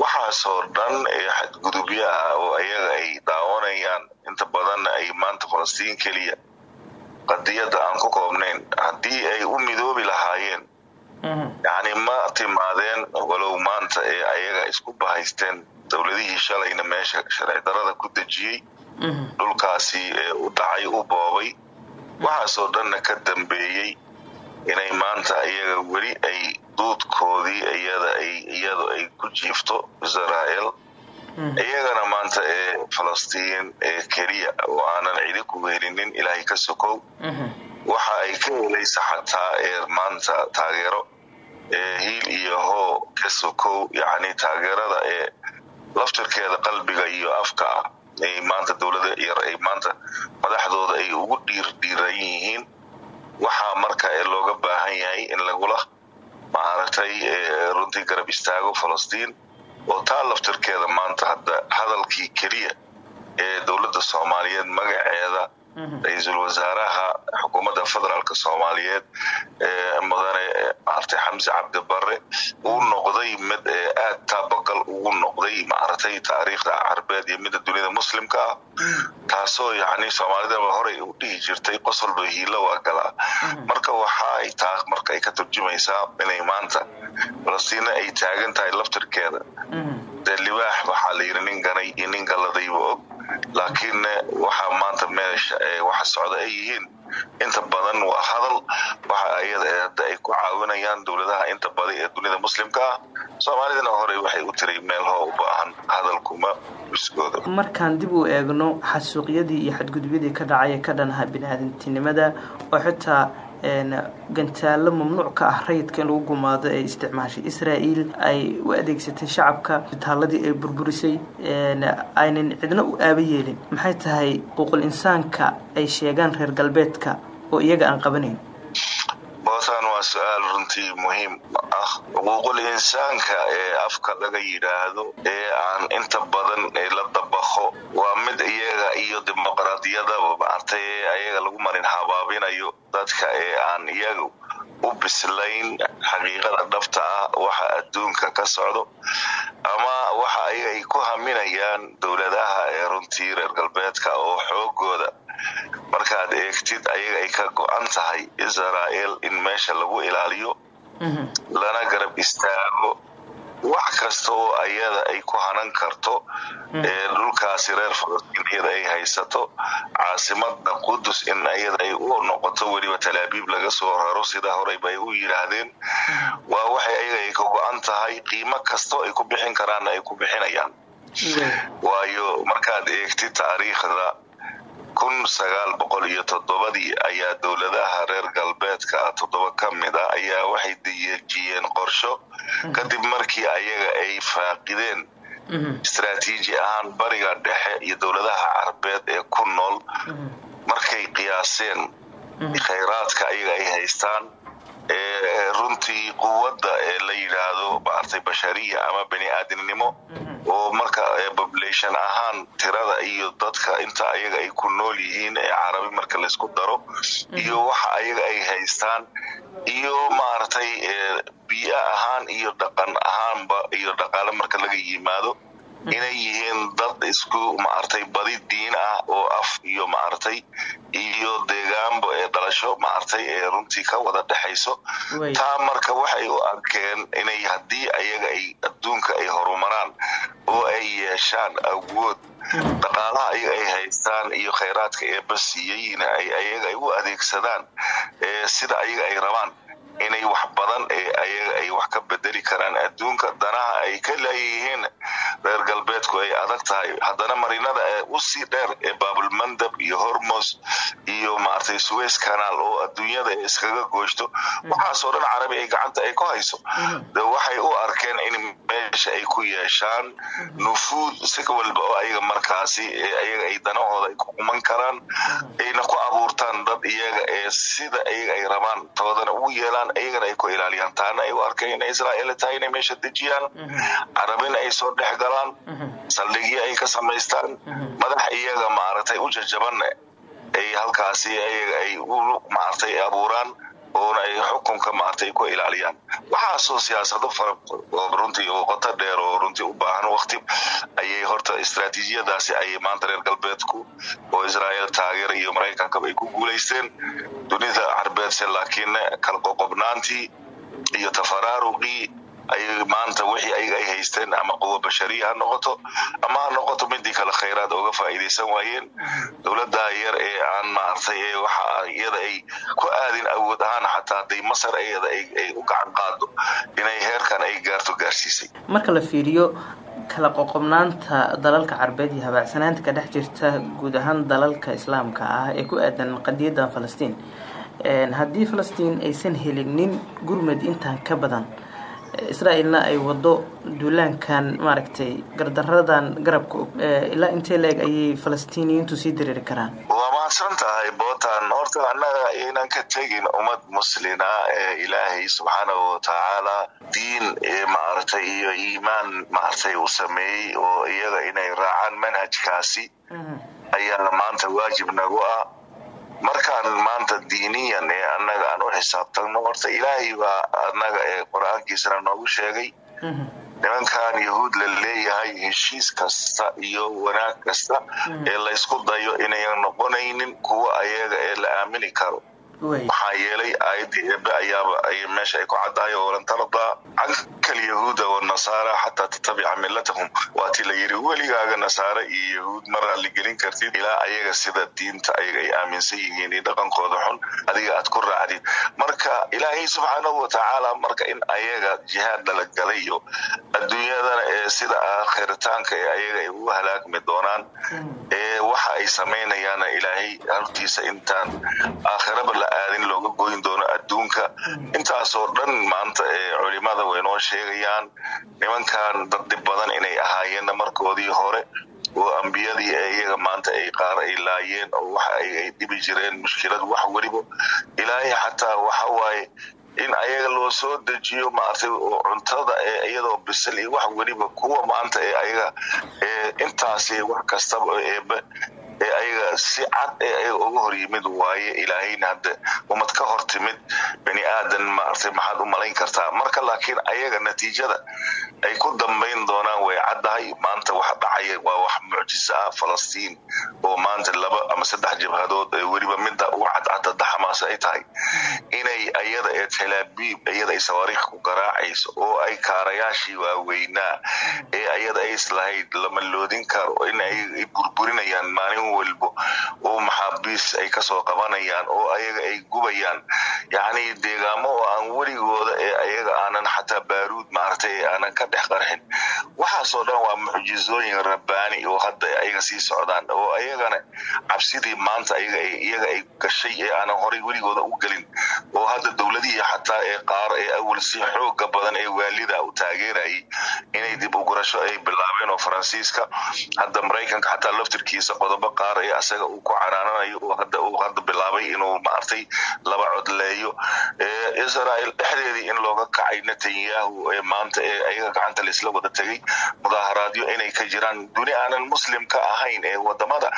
Waxaasoo dhan ee xadgudubyo oo ayaga ay daawanayaan inta badanna ay maanta falastiin keliya qadiyadda aan ku koobnayn haddii ay u midoobi lahaayeen yacni ma timaadeen walow maanta ee ayaga isku bahaysteen dowladihii shalayna meesha sharci darada ku dejiyey dhulkaasi ee u dhacay u boobay waxaasoo dhanna ka dambeeyey inay maanta iyaga weli ay duudkoodii iyada ay iyadu ay ku jiifto israa'el iyagana maanta ee falastiin ee keliya oo aanan cidi ku helinin ilaahay ka sokow waxa ay ka helaysa xataa ee maanta taageero ee hiil iyo hoo ka sokow yacni taageerada ee laftirkeeda qalbiga iyo afka ah ay maanta dowladda yar ay maanta madaxdooda ay ugu dhiir dhiiran yihiin. Waxaa marka looga baahan yahay in lagula maaragtay runtii garab istaago falastiin oo taa laftirkeeda maanta hadda hadalkii keliya ee dowladda soomaaliyeed magaceeda ra'iisul wasaaraha xukuumadda federaalk soomaaliyeed ee mudane maaragtay xamse cabdibare uu noqday mid aad taabagal ugu noqday maaragtay taariikhda carbeed iyo midda dunida muslimka ah. Taasoo yacni soomaalidaba horey u dhihi jirtay qosolba hiilo waa galaa marka waxa ay taa marka ay ka turjumaysaa inay maanta falastiina ay taagan tahay laftirkeeda. Dee libaax waxaa la yidhi nin ganay iyo nin galladayba og laakiin waxaa maanta meesha waxa socda ay yihiin inta badan waa hadal waxa iyada hadda ay ku caawinayaan dowladaha inta badan ee dunida muslimka ah. Soomaalidana horey waxay u tiray meel hoo u baahan hadalkuma biskooda markaan dib u eegno xasuuqyadii iyo xadgudubyadii ka dhacay ka dhanaha bini-aadantinimada oo xitaa gantaalo mamnuuc ka ah rayidka in lagu gumaado ee isticmaashay israael ay u adeegsatay shacabka bitaaladii ay burburisay aynan cidna u aaba yeelin. Maxay tahay xuquuqul insaanka ay sheegaan reer galbeedka oo iyaga aan qabanayn? Bootan waa su'aal runtii muhiim ah. Xuquuqul insaanka ee afka laga yidhaahdo ee aan inta badan la dabaqo waa mid iyaga iyo dimuqraadiyadaba maartay ayaga lagu marin habaabinayo dadka ee aan iyaga u bislayn xaqiiqada dhabta ah waxa adduunka ka socdo ama waxa ay ku haminayaan dowladaha ee runtii reer galbeedka oo xoogooda. Markaad eegtid ayaga ay ka go-an tahay israa'el in meesha lagu ilaaliyo lana garab istaago wax kasta oo ayada ay ku hanan karto ee dhulkaasi reer falastiin iyada ay haysato. Caasimada qudus in ayada ay u noqoto weliba talaabiib laga soo raro sida horeyba ay u yidhaahdeen. Waa waxay ayaga ay ka go-an tahay qiimo kastoo ay ku bixin karaanna ay ku bixinayaan. Waayo markaad eegtid taariikhda kun sagaal boqol iyo toddobadii ayaa dowladaha reer galbeedka ah toddoba ka mid a ayaa waxay dejiyeen qorsho. Kadib markii ayaga ay faaqideen istraatiiji ahaan bariga dhexe iyo dowladaha carabeed ee ku nool markay qiyaaseen khayraadka ayaga ay haystaan runtii quwadda ee la yidhaahdo maartay bashariya ama bani aadamnimo oo marka population ahaan tirada iyo dadka inta ayaga ay ku nool yihiin ee carabi marka laysku daro iyo waxa ayaga ay haystaan iyo maaragtay biyo ahaan iyo dhaqan ahaanba iyo dhaqaale marka laga yimaado inay yihiin dad isku maartay badi diin ah oo af iyo maartay iyo deegaanba ee dhalasho maartay ee runtii ka wada dhexayso. Taa marka waxay u arkeen inay haddii ayaga ay adduunka ay horumaraan oo ay yeeshaan awood dhaqaalaha ayaga ay haystaan iyo khayraadka eeba siiyeyna ay ayaga ay u adeegsadaan sida ayaga ay rabaan inay wax badan ee ayaga ay wax ka bedeli karaan. Adduunka danaha ay ka leeyihiin reer galbeedku ay adag tahay. Haddana marinada ee u sii dheer ee baabulmandab iyo hormos iyo maartay suweys canal oo adduunyada iskaga gooshto waxaasoo dhan carabi ay gacanta ay ku hayso. De waxay u arkeen in meesha ay ku yeeshaan nufuud si walba oo ayaga markaasi ayaga ay danahooda ay ku quman karaan ayna ku abuurtaan dad iyaga ee sida ayaga ay rabaan. Toodana ugu yeelaan ayagana ay ku ilaaliyaan. Taana ay u arkeen in israa'iil tahay inay meesha dejiyaan. Carabina ay soo dhex galaan. Saldhigyo ay ka samaystaan. Madax iyaga maaragtay u jajabanna ay halkaasi ay u maaragtay abuuraan oona ay xukunka maartay ku ilaaliyaan. Waxaasoo siyaasado fara runtii oo qoto dheer oo runtii u baahan waqti ayay horta istraatiijiyadaasi ayay maanta reer galbeedku oo israa'iil taageera iyo maraykankaba ay ku guulaysteen dunida carbeedse laakiin kala qoqobnaantii iyo tafaraaruqii ay maanta wixii ayaga ay haysteen ama quwa bashariya ha noqoto ama ha noqoto midii kale khayraad ooga faa'iidaysan waayeen. Dowladda yar ee aan maartay ee waxa iyada ay ku aadin awood ahaan xataa hadday masar iyada ay u gacan qaado inay heerkan ay gaarto gaarsiisay. Marka la fiiriyo kala qoqobnaanta dalalka carbeed iyo habaacsanaanta ka dhex jirta guud ahaan dalalka islaamka ah ee ku aadan qadiyadan falastiin. Haddii falastiin aysan helinin gurmad intaan ka badan israa'iilna ay wado duulaankan maaragtay gardaradan garabka og ilaa intee la-eg ayay falastiiniyiintu sii dareeri karaan? Waa mahadsan tahay bootan. Horta annaga aynan ka tegin ummad muslina ee ilaahay subxaanahu watacaala diin maaragtay iyo iimaan maaragtay uu sameeyey oo iyaga inay raacaan manhajkaasi ayaa maanta waajib nagu ah markaan maanta diiniyan ee annaga aan u xisaabtagno horta ilaahay baa annaga ee qur'aankiisana noogu sheegay. Nimankan yahuud la leeyahay heshiis kasta iyo wanaag kasta ee laysku dayo inayan noqonaynin kuwa ayaga ee la aamini karo maxaa yeelay aayadii eebe ayaaba ay meesha ay ku caddahay oo lan tardaa canka alyahuuda wanasaara xataa tatabica millatahum waatii la yidhi weligaaga nasaare iyo yahuud ma raalligelin kartid ilaa ayaga sida diinta ayaga ay aaminsan yihiin iyo dhaqankooda xun adiga aad ku raacdid. Marka ilaahay subxaanahu watacaala marka in ayaga jihaad lala galayo adduunyadana ee sida aakhiritaanka ee ayaga ay ugu halaagmi doonaan ee waxa ay samaynayaana ilaahay haltiisa intaan aakhiraba la aadin looga goyn doono adduunka. Intaasoo dhan maanta culimada way noo sheegayaan nimankan dad badan inay ahaayeenna markoodii hore oo ambiyadii ee iyaga maanta ay qaar ay laayeen oo waxa ay dhibi jireen mushkilad wax weliba ilaahay xataa waxa waaye in ayaga loo soo dejiyo maartay oo cuntada ee iyadoo bisil iyo wax weliba kuwa maanta ee ayaga ee intaasi wax kastaba eebe ee ayaga si cad ee ayaga uga hor yimid waaye ilaahayna hadda umad ka hor timid bani aadan maartay maxaad u malayn kartaa. Marka laakiin ayaga natiijada ay ku dambayn doonaan way caddahay maanta waxa dhacaya waa wax mucjiso ah falastiin oo maanta laba ama saddex jabhadood ee weliba midda ugu cadcadada xamaas ay tahay. Inay ayada ee talaabiib iyada ay sawaariikh ku garaacayso oo ay kaarayaashii waaweynaa ee ayada ay islahayd lama loodin karo in ay burburinayaan maalin walbo oo maxaabiis ay ka soo qabanayaan oo ayaga ay gubayaan. Yacni deegaamo oo aan weligooda ee ayaga aanan xataa baaruud maaragtay aanan ka dhex qarxin. Waxaasoo dhan waa mucjizooyin rabbaani oo hadda ayaga sii socdaan oo ayagana cabsidii maanta iyaga ay gashay ee aanan horay weligooda u gelin. Oo hadda dowladihii xataa ee qaar ee awal si xooga badan ee waalida u taageerayay inay dib u ay bilaabeen oo faransiiska. Hadda maraykanka xataa laftirkiisa qodobo qaar ee asaga uu ku canaananayo uu hadda bilaabay inuu maartay laba codleeyo israel dhexdeedii in looga kacay netanyahu ee maanta ee ayaga gacanta laisla wada tegay mudaaharaadyo inay ka jiraan. Duni aanan muslim ahayn ee waddamada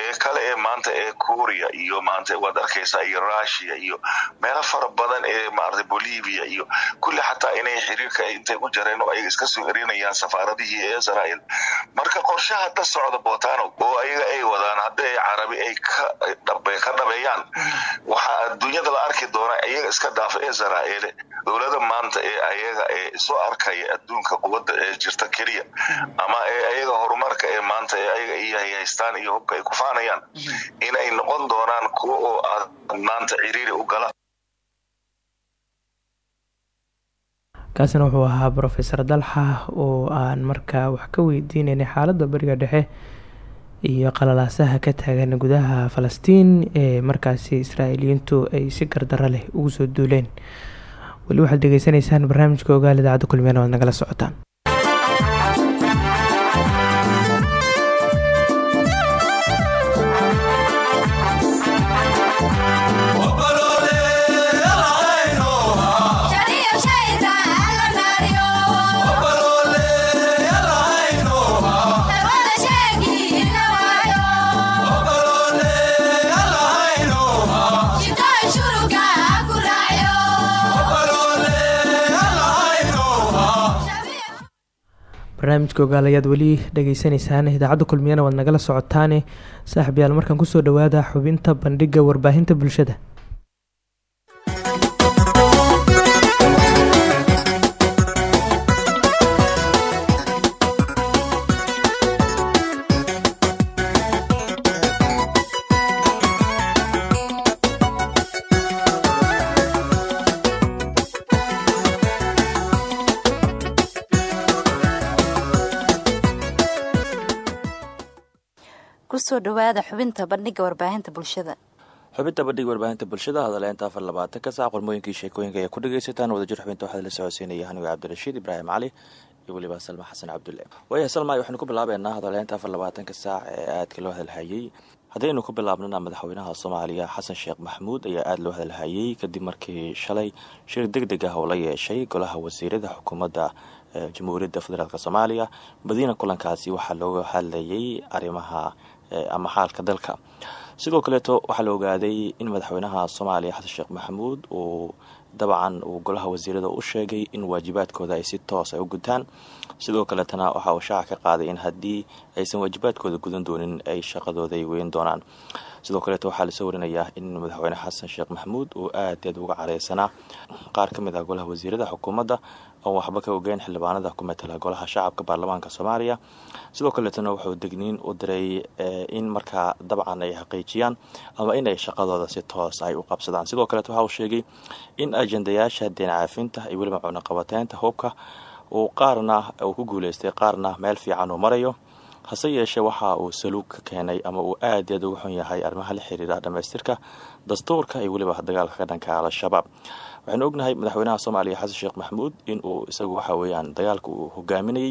ee kale ee maanta ee kuuriya iyo maanta waad arkaysaa iyo russia iyo meelo fara badan ee maarata bolivia iyo kulli xataa inay xiriirka intay u jareen oo ayaga iska soo erinayaan safaaradihii ee israel marka qorshe hadda socda botano oo ayaga ay wadaan hadda ay carabi ay ka dhabeeyaan waxaa adduunyada la arki doona iyaga iska dhaafa israel dowladda maanta ee ayaga ee soo arkaya adduunka quwadda ee jirta keliya ama ee ayaga horumarka ee maanta ee ayaga iyahay haystaan iyo hubka ay ku faanayaan. Inay noqon doonaan kuwa oo maanta ciriiri u gala. Kaasina wuxuu ahaa brofesor dalxa oo aan markaa wax ka weydiineynay xaaladda bariga dhexe iyo qalalaasaha ka taagan gudaha falastiin ee markaasi israa'iiliyiintu ay si gardaro leh ugu soo duuleen. Weli waxaad degeysanaysaan barnaamijka ogaal idaacadda kulmiyana waad nagala socotaan barnaamijka ogaal ayaad weli dhageysanaysaan idaacadda kulmiyana waad nagala socotaane. Saaxib yaal markaan ku soo dhawaada xubinta bandhiga warbaahinta bulshada ku soo dhawaada xubinta bandhiga warbaahinta bulshada. Xubinta bandhiga warbaahinta bulshada hadaleynta afar labaatanka saac qormooyinkii sheekooyinka ay ku dhageysataan wadajir xubinta waxaad la socodsiinaya haniga cabdirashiid ibraahim cali iyo weliba salma xasan cabdulle. Waaya salma waxaynu ku bilaabeynaa hadaleynta afar labaatanka saac ee aadka loo hadalhayey haddaynu ku bilaabnana madaxweynaha soomaaliya xasan sheekh maxamuud ayaa aada loo hadalhayey kadib markii shalay shir deg deg ah oo la yeeshay golaha wasiirada xukuumadda jamhuuriyadda federaalk soomaaliya. Badiina kulankaasi waxaa looga hadlayay arrimaha ama xaalka dalka. Sidoo kaleeto waxaa la ogaaday in madaxweynaha soomaaliya xasan sheekh maxamuud uu dabcan uu golaha wasiirada u sheegay in waajibaadkooda ay si toos ay u gutaan. Sidoo kaleetana waxa uu shaaca ka qaaday in haddii aysan waajibaadkooda gudan doonin ay shaqadooda weyn doonaan. Sidoo kaleeto waxaa la soo warinayaa in madaxweyne xasan sheekh maxamuud uu aad aad uga careysanaa qaar ka mid ah golaha wasiirada xukuumadda oon waxba ka ogeyn xildhibaanada ku matala golaha shacabka baarlamaanka soomaaliya. Sidoo kaleetana wuxuu degniin u diray in markaa dabcan ay xaqiijiyaan ama in ay shaqadooda si toos ay u qabsadaan. Sidoo kaleet waxa uu sheegay in ajendayaasha deen caafinta iyo weliba cunaqabateynta hubka uu qaarna uu ku guuleystay qaarna meel fiican uu marayo. Hase yeeshee waxa uu saluug keenay ama uu aad aad uga xun yahay arrimaha la xiriira dhamaystirka dastuurka iyo weliba dagaalka ka dhanka al-shabaab waxaynu ognahay madaxweynaha soomaaliya xasan sheekh maxamuud in uu isagu waxa weeyaan dagaalka uu hogaaminayey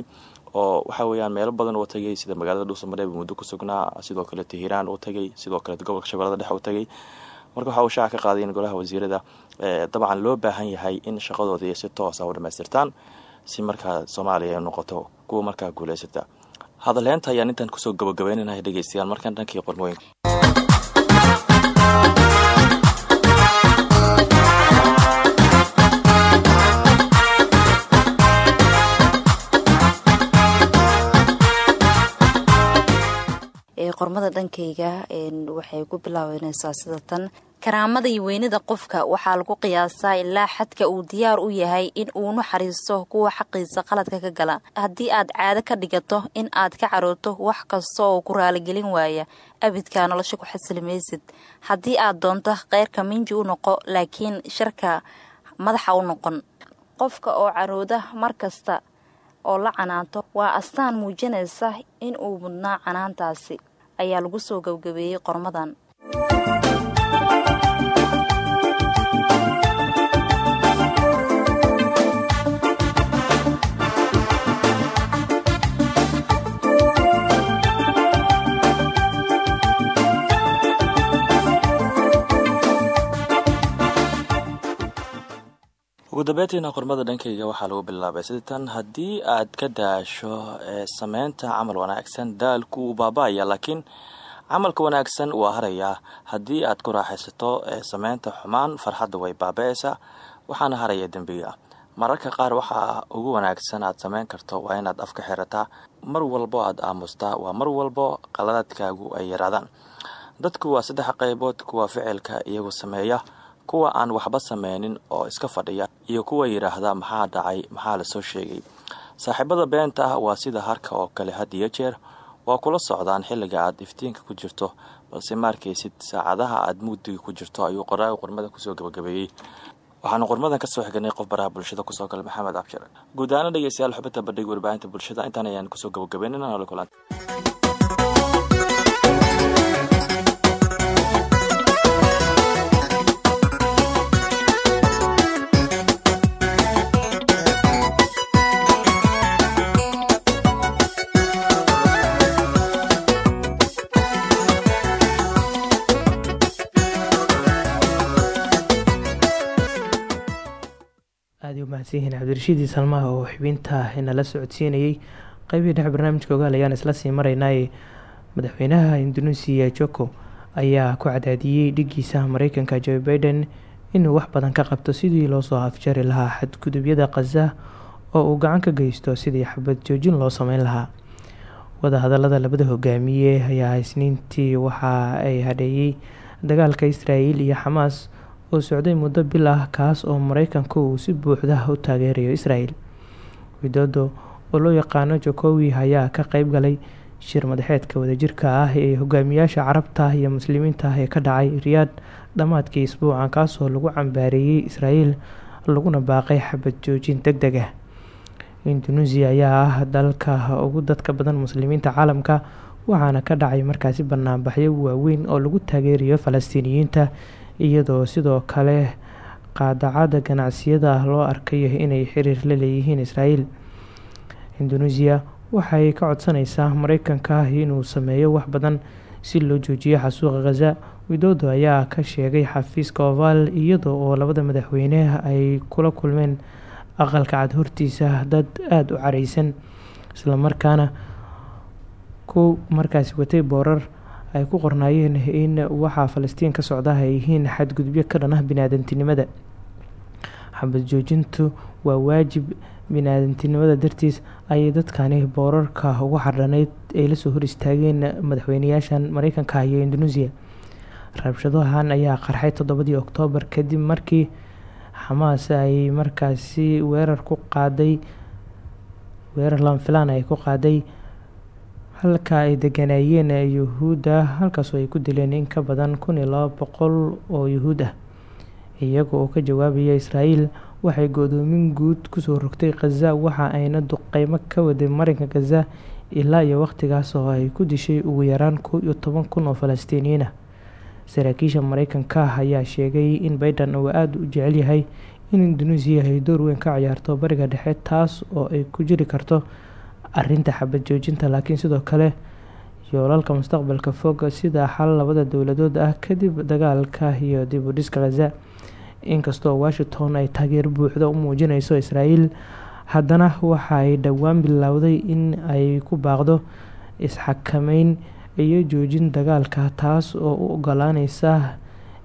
oo waxa weeyaan meelo badan uu tagay sida magaalada dhuusamareeb muddo ku sugnaa sidoo kale hiiraan uu tagay sidoo kale gobolka shabeellada dhexe uu tagay. Marka waxa uu shaaca ka qaaday in golaha wasiirada dabcan loo baahan yahay in shaqadooda si toosa u dhamaystirtaan si markaa soomaaliya ay noqoto kuwa markaa guuleysata. Hadalheynta ayaan intaan ku soo gabagabeynanahay dhegeystayaal. Markaan dhankii qormooyinka qormada dhankayga waxay ku bilaabeyneysaa sida karaamada iyo weynida qofka waxaa lagu qiyaasaa ilaa xadka uu diyaar u yahay in uu naxariisto kuwa xaqiisa qaladka ka gala. Haddii aad caado ka dhigato in aad ka carooto wax kasta oo ku raaligelin waaya. Abidkaa nolosha ku xasilimaysid haddii aad doonto keyrka minji u noqo laakiin sharka madaxa u noqon. Qofka oo carooda mar kasta oo la canaanto waa astaan muujinaysa in uu mudnaa canaantaasi ayaa lagu soo gabgabeeyey qormadan ugu dambeyntiina qormada dhankayga waxaa lagu bilaabay siditan haddii aad ka daasho sameynta camal wanaagsan daalku uu baaba-aya laakiin camalka wanaagsan waa harayaa. Haddii aad ku raaxaysato sameynta xumaan farxadda way baaba-aysaa waxaana haraya dembiga mararka qaar waxaa ugu wanaagsan aad sameyn karto waa inaad afka xirataa. Mar walbo aad aamustaa waa mar walbo qaladaadkaagu ay yaraadaan. Dadku waa saddex qaybood kuwa ficilka iyagu sameeya kuwa aan waxba sameynin oo iska fadhiya iyo kuwa yidhaahda maxaa dhacay? Maxaa la soo sheegay? Saaxiibada beenta ah waa sida harka oo kale had jeer waa kula socdaan xilliga aad iftiinka ku jirto balse ma arkaysid saacadaha aad mugdiga ku jirto ayuu qoraaga qormada ku soo gabagabeeyey. Waxaanu qormadan ka soo xiganay qof baraha bulshada ku soo gala maxamed cabshir guud ahaana xubinta bandhig warbaahinta bulshada intaan ayaan ku soo gabagabeynana nala kulanta mahadsanyihiin cabdirashiidii salmaha oo xubinta inala socodsiinayey qeybihii dhex barnaamijka ogaal ayaan isla sii maraynaaye madaxweynaha induneisiya joko ayaa ku cadaadiyey dhigiisa mareykanka joe baiden inuu wax badan ka qabto sidii loosoo afjari lahaa xadgudubyada khaza oo uu gacan ka geysto sidii xabad joojin loo sameyn lahaa. Wadahadalada labada hogaamiye ayaa isniintii waxa ay hadheeyey dagaalka israel iyo xamaas oo socday muddo bil ah kaas oo mareykanku uu si buuxda u taageerayo israel widodo oo loo yaqaano jokowi ayaa ka qeyb galay shir madaxeedka wadajirka ah ee hogaamiyaasha carabta iyo muslimiinta ee ka dhacay riyaad dhammaadkii isbuucan kaasoo lagu cambaareeyey israel laguna baaqay xabad joojin deg deg ah. Induneisiya ayaa ah dalka ugu dadka badan muslimiinta caalamka waxaana ka dhacay markaasi banaanbaxyo waaweyn oo lagu taageerayo falastiiniyiinta iyadoo sidoo kale qaadacada ganacsiyada loo arkayo inay xiriir la leeyihiin israel induneisiya waxay ka codsaneysaa mareykanka inuu sameeyo wax badan si loo joojiyo xasuuqa khaza widodo ayaa ka sheegay xafiiska oval iyadoo oo labada madaxweyne ay kula kulmeen aqalka cad hortiisa dad aada u careysan islamarkaana ku markaasi watay boorar ay ku qornaayeen in waxaa falastiin ka socda ay yihiin xadgudubyo ka dhan ah xabad joojintu waa waajib biniaadantinimada dartiis ayay dadkani boorarka ugu xardhanayd ay la soo hor istaageen madaxweyneyaashan mareykanka iyo induneisiya rabshadahan ayaa qarxay toddobadii oktoobar kadib markii xamaas ay markaasi weerar ku qaaday weerar lanfilaan ay ku qaaday halka ay deganaayeen yuhuudda halkaasoo ay ku dileen in ka badan kun iyo laba boqol oo yuhuud ah. Iyaga oo ka jawaabaya israel waxay go-doomin guud ku soo rogtay khaza waxa ayna duqeymo ka waday marinka khaza ilaa iyo waqtigaas oo ay ku dishay ugu yaraan kow iyo toban kun oo falastiiniyiin ah. Saraakiisha mareykanka ayaa sheegay in baiden uu aada u jecel yahay in induneisiya ay door weyn ka ciyaarto bariga dhexe taas oo ay ku jiri karto arinta xabad joojinta laakiin sidoo kale yoolalka mustaqbalka fog sida xal labada dowladood ah kadib dagaalka iyo dib u dhiska khaza inkastoo washington ay taageer buuxda u muujineyso israel haddana waxa ay dhowaan bilowday in ay ku baaqdo isxakameyn iyo joojin dagaalka taas oo u ogolaaneysa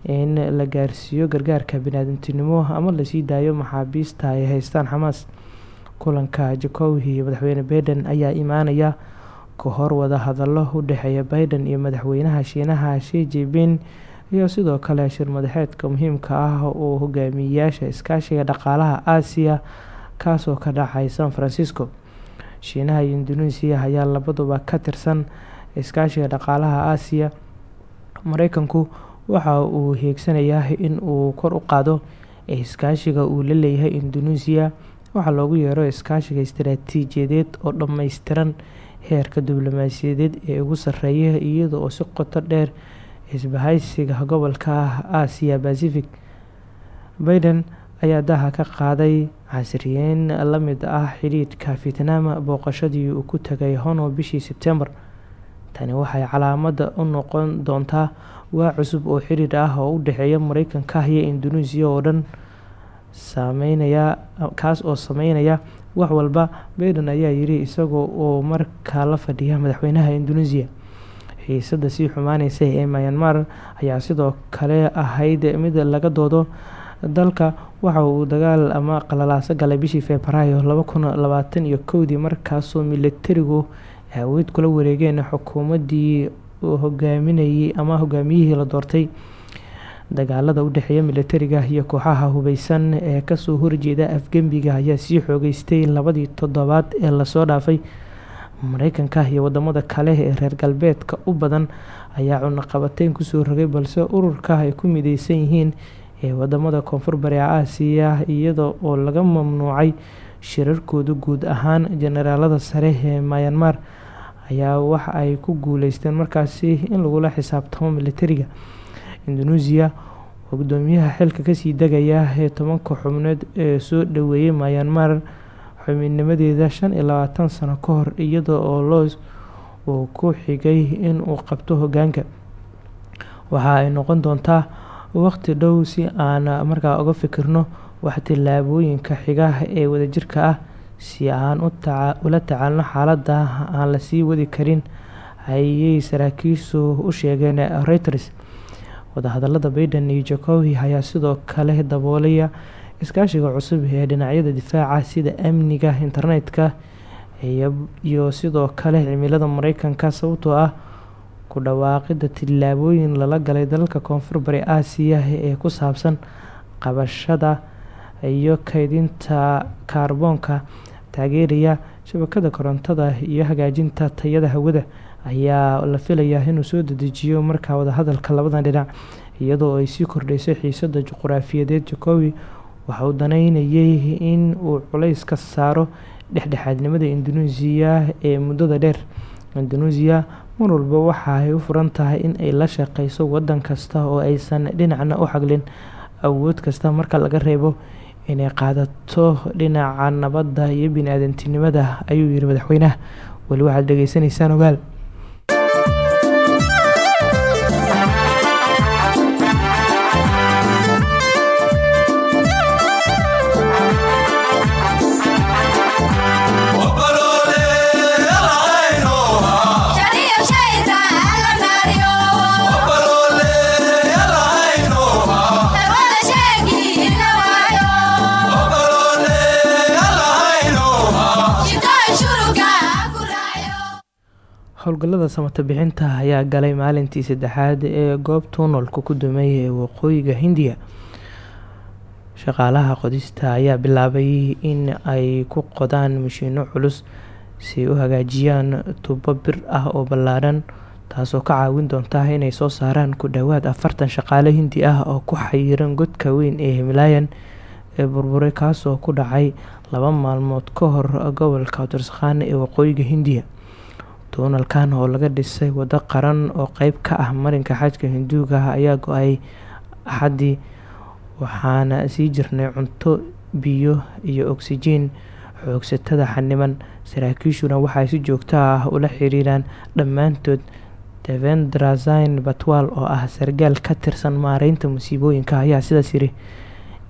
in la gaarsiiyo gargaarka biniaadantinimo ama la sii daayo maxaabiista ay haystaan xamaas kulanka jakowi iyo madaxweyne baiden ayaa imaanaya ka hor wada hadalo u dhexeeya baiden iyo madaxweynaha shiinaha shi jiping iyo sidoo kale shir madaxeedka muhiimka ah oo hogaamiyeyaasha iskaashiga dhaqaalaha aasiya kaasoo ka dhacay san francisco. Shiinaha iyo indoneesiya ayaa labaduba ka tirsan iskaashiga dhaqaalaha aasiya. Mareykanku waxa uu hiigsanayaa in uu kor u qaado iskaashiga uu la leeyahay indoneesiya waxaa loogu yeero iskaashiga istaraatiijiyadeed oo dhammaystiran heerka diblomaasiyadeed ee ugu sarreeya iyada oo si qoto dheer isbahaysiga gobolka aasiya pacific. Biden ayaa daha ka qaaday casriyeyn la mid ah xidhiidhka vietnam booqashadii uu ku tagay hono bishii sebtembar tani waxay calaamada u noqon doontaa waa cusub oo xiriir ah oo u dhexeeya mareykanka iyo indoneesiya oo dhan sameynaya kaas oo sameynaya wax walba biden ayaa yiri isagoo oo markaa la fadhiya madaxweynaha indoneesiya xiisada sii xumaaneysa ee myanmar ayaa sidoo kale ahayd mid laga doodo dalka. Waxa uu dagaal ama qalalaaso galay bishii febraayo laba kun labaatan iyo kowdii markaasoo militarigu awood kula wareegeen xukuumadii uu hogaaminayay ama hogaamiyihii la doortay dagaalada u dhexeeya militariga iyo kooxaha hubeysan ee ka soo horjeeda afgembiga ayaa sii xoogeystay labadii toddobaad ee la soo dhaafay. Mareykanka iyo waddamada kale ee reer galbeedka u badan ayaa cunaqabateyn ku soo rogay balse ururka ay ku mideysan yihiin ee waddamada koonfur bari aasiya iyada oo laga mamnuucay shirarkooda guud ahaan jenaraalada sare ee myanmar ayaa waxa ay ku guuleysteen markaasi in lagula xisaabtamo militariga indoneesiya oo gudoomiyaha xilka ka sii degaya ee tobanka xubnood ee soo dhaweeyay myanmar xubinnimadeeda shan iyo labaatan sano ka hor iyada oo loos uu ku xigay in uu qabto hogaanka waxa ay noqon doontaa waqti dhow si aan markaa uga fikirno wax tillaabooyinka xiga ee wadajirka ah si aan ula tacaalno xaaladda aan la sii wadi karin ayay saraakiishu u sheegeen reuters wadahadalada biden iyo jacowi ayaa sidoo kale daboolaya iskaashiga cusub ee dhinacyada difaaca sida amniga internetka iyo sidoo kale cimilada mareykanka sababtoo ah ku dhawaaqida tillaabooyin lala galay dalalka koonfur bari aasiya ee ku saabsan qabashada iyo kaydinta kaarboonka taageeraya shabakada korontada iyo hagaajinta tayada hawada ayaa la filayaa inuu soo dedejiyo markaa wadahadalka labadan dhinac iyadoo ay sii kordheysay xiisada juquraafiyadeed. Jacowi waxa uu daneynayay in uu culays ka saaro dhexdhexaadnimada indoneesiya ee muddada dheer. Indoneesiya mar walba waxa ay u furan tahay in ay la shaqeyso wadan kasta oo aysan dhinacna u xaglin awood kasta marka laga reebo inay qaadato dhinaca nabadda iyo bini-aadantinimada ayuu yiri madaxweynaha. Weli waxaad dhegeysanaysaan ogaal howlgallada samata bixinta ayaa galay maalintii saddexaad ee goob tuunolka ku dumay ee waqooyiga hindiya. Shaqaalaha qodista ayaa bilaabay in ay ku qodaan mashiino culus si u hagaajiyaan tubo bir ah oo ballaadhan taasoo ka caawin doonta inay soo saaraan ku dhowaad afartan shaqaale hindi ah oo ku xayiran godka weyn ee himilaayan ee burburay kaasoo ku dhacay laba maalmood ka hor gobolka utarskhan ee waqooyiga hindiya tuunalkan oo laga dhisay waddo qaran oo qeyb ka ah marinka xajka hinduuga ayaa go'ay axaddii waxaana sii jirnay cunto biyo iyo ogsijiin xoogsatada xaniban saraakiishuna waxay si joogto ah ula xiriiraan dhammaantood devendrasin batwal oo ah sargaal ka tirsan maareynta musiibooyinka. Ayaa sidaas yiri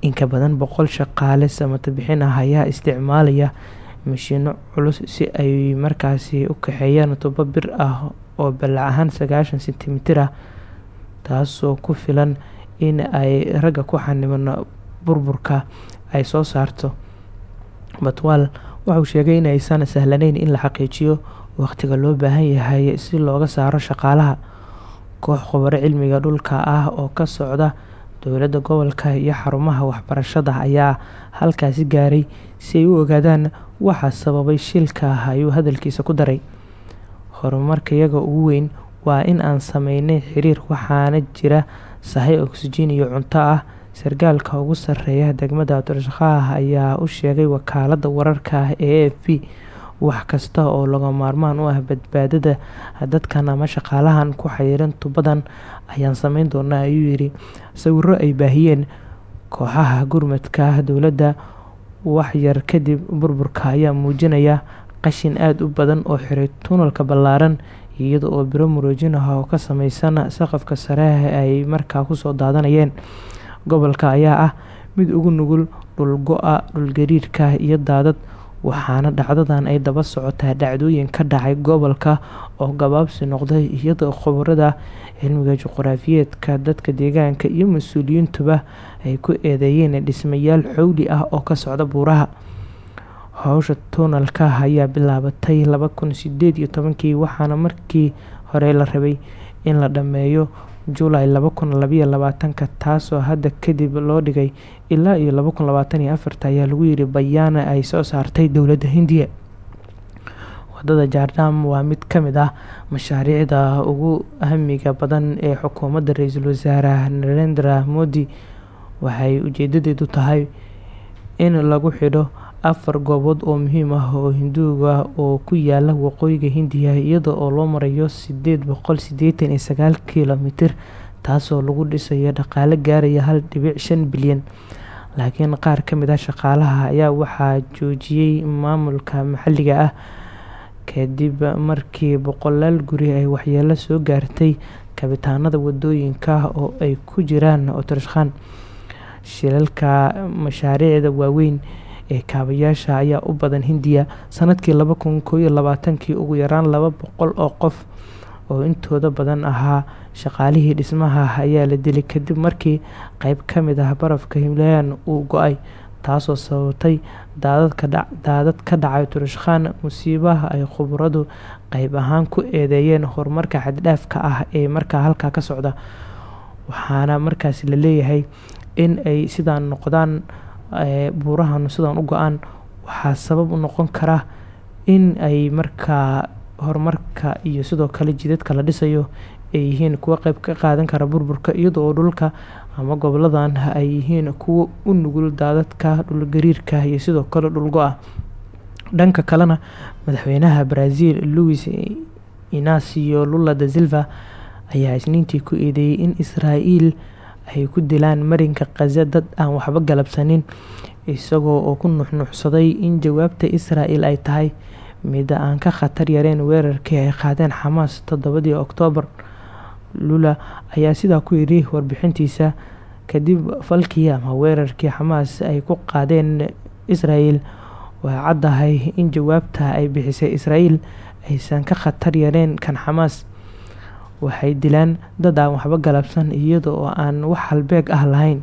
inka badan boqol shaqaale samata bixin ah ayaa isticmaalaya mashiino culus si ay markaasi u kaxeeyaan tubo bir ah oo ballac ahaan sagaashan sentimitir ah taasoo ku filan in ay ragga ku xaniban burburka ay soo saarto. Batwal wuxuu sheegay in aysan sahlaneyn in la xaqiijiyo waqtiga loo baahan yahay si looga saaro shaqaalaha. Koox khubaro cilmiga dhulka ah oo ka socda dowladda gobolka iyo xarumaha waxbarashada ayaa halkaasi gaaray si ay u ogaadaan waxa sababay shilka ayuu hadalkiisa ku daray. Horumarkayaga ugu weyn waa in aan sameynay xiriir waxaana jira sahay oksijiin iyo cunto ah. Sarkaalka ugu sarreeya degmada abdirashaaqah ayaa u sheegay wakaalada wararka ee a f p wax kasta oo laga maarmaan u ah badbaadada dadkan ama shaqaalahan ku xayiran tubadan ayaan sameyn doonaa ayuu yiri sawiro ay baahiyeen kooxaha gurmadka dowladda waxyar kadib burburka ayaa muujinaya qashin aada u badan oo xiray tunalka ballaaran iyada oo biro muroojin ah oo ka sameysan saqafka sare ay markaa ku soo daadanayeen. Gobolka ayaa ah mid ugu nugul dhulgo-a dhulgariirka iyo daadad waxaana dhacdadan ay daba socotaa dhacdooyin ka dhacay gobolka oo gabaabsi noqday iyadoo khubarada cilmiga juqraafiyeedka dadka deegaanka iyo mas'uuliyiintuba ay ku eedeeyeen dhismayaal xowli ah oo ka socda buuraha. Howsha tuunalka ayaa bilaabatay laba kun sideed waxaana markii hore la rabay in la dhammeeyo julaay laba kun taasoo hadda kadib loo dhigay ilaa iyo laba kun labaatan iyo afarta ayaa lagu yiri bayaana ay soo saartay dowladda hindiya waddada jardam waa mid ka mid ah mashaariicda ugu hamiga badan ee xukuumadda ra'iisul wasaare narendra modi. Waxay ujeedadeedu tahay in lagu xidho afar goobood oo muhiim ah oo hinduuga oo ku yaalla waqooyiga hindiya iyada oo loo marayo sideed boqol taasoo lagu dhisayo dhaqaale gaaraya hal dhibic shan bilyan. Laakiin qaar ka mid ah shaqaalaha ayaa waxaa joojiyey maamulka maxalliga ah kadib markii boqolaal guri ay waxyeelo soo gaartay kabitaanada waddooyinka oo ay ku jiraan otrashkhan shilalka mashaariicda waaweyn ee kaabayaasha ayaa u badan hindiya. Sanadkii laba kun ugu yaraan laba boqol oo qof oo intooda badan ahaa shaqaalihii dhismaha ayaa la dilay. Kadib markii qeyb ka mid ah barafka himlayan uu go'ay taasoo sababtay daadad ka dhacay turashkhan musiibaha ay khubaradu qeyb ahaan ku eedeeyeen horumarka xaddhaafka ah ee markaa halkaa ka socda. Waxaana markaasi la leeyahay in ay sidaan noqdaan buurahan sidaan u go'aan. Waxaa sabab u noqon kara in ay markaa horumarka iyo sidoo kale jidadka la dhisayo ay yihiin kuwo qeyb ka qaadan kara burburka iyada oo dhulka ama goboladan ay yihiin kuwo u nugul daadadka dhulgariirka iyo sidoo kale dhulgo-a dhanka kalena madaxweynaha brazil louis inacio lula da silva ayaa isniintii ku eedeeyey in israael ay ku dilaan marinka khaza dad aan waxba galabsanin isagoo oo ku nuxnuxsaday in jawaabta israel ay tahay mida aan ka khatar yareen weerarkii ay qaadeen xamaas toddobadii oktoobar lula ayaa sidaa ku yidhi warbixintiisa kadib falkii ama weerarkii xamaas ay ku qaadeen israel waa caddahay in jawaabta ay bixisay israel aysan ka khatar yareen kan xamaas. Waxay dilaan dad aan waxba galabsan iyada oo aan wax halbeeg ah lahayn.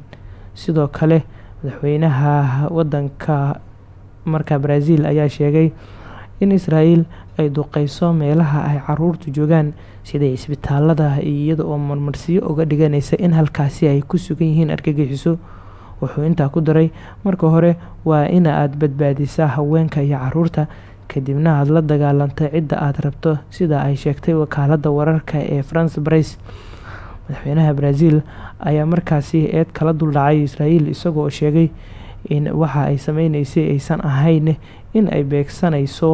Sidoo kale madaxweynaha wadanka marka brazil ayaa sheegay in israel ay duqeyso meelaha ay caruurtu joogaan sida isbitaalada iyada oo marmarsiyo uga dhiganaysa in halkaasi ay ku sugan yihiin argagixiso wuxuu intaa ku daray marka hore waa ina aad badbaadisaa haweenka iyo carruurta kadibna aada la dagaalanto cidda aada rabto. Sida ay sheegtay wakaalada wararka ee france brice madaxweynaha brazil ayaa markaasi eed kala duldhacay israel isagoo sheegay in waxa ay sameyneysay aysan ahayn in ay beegsanayso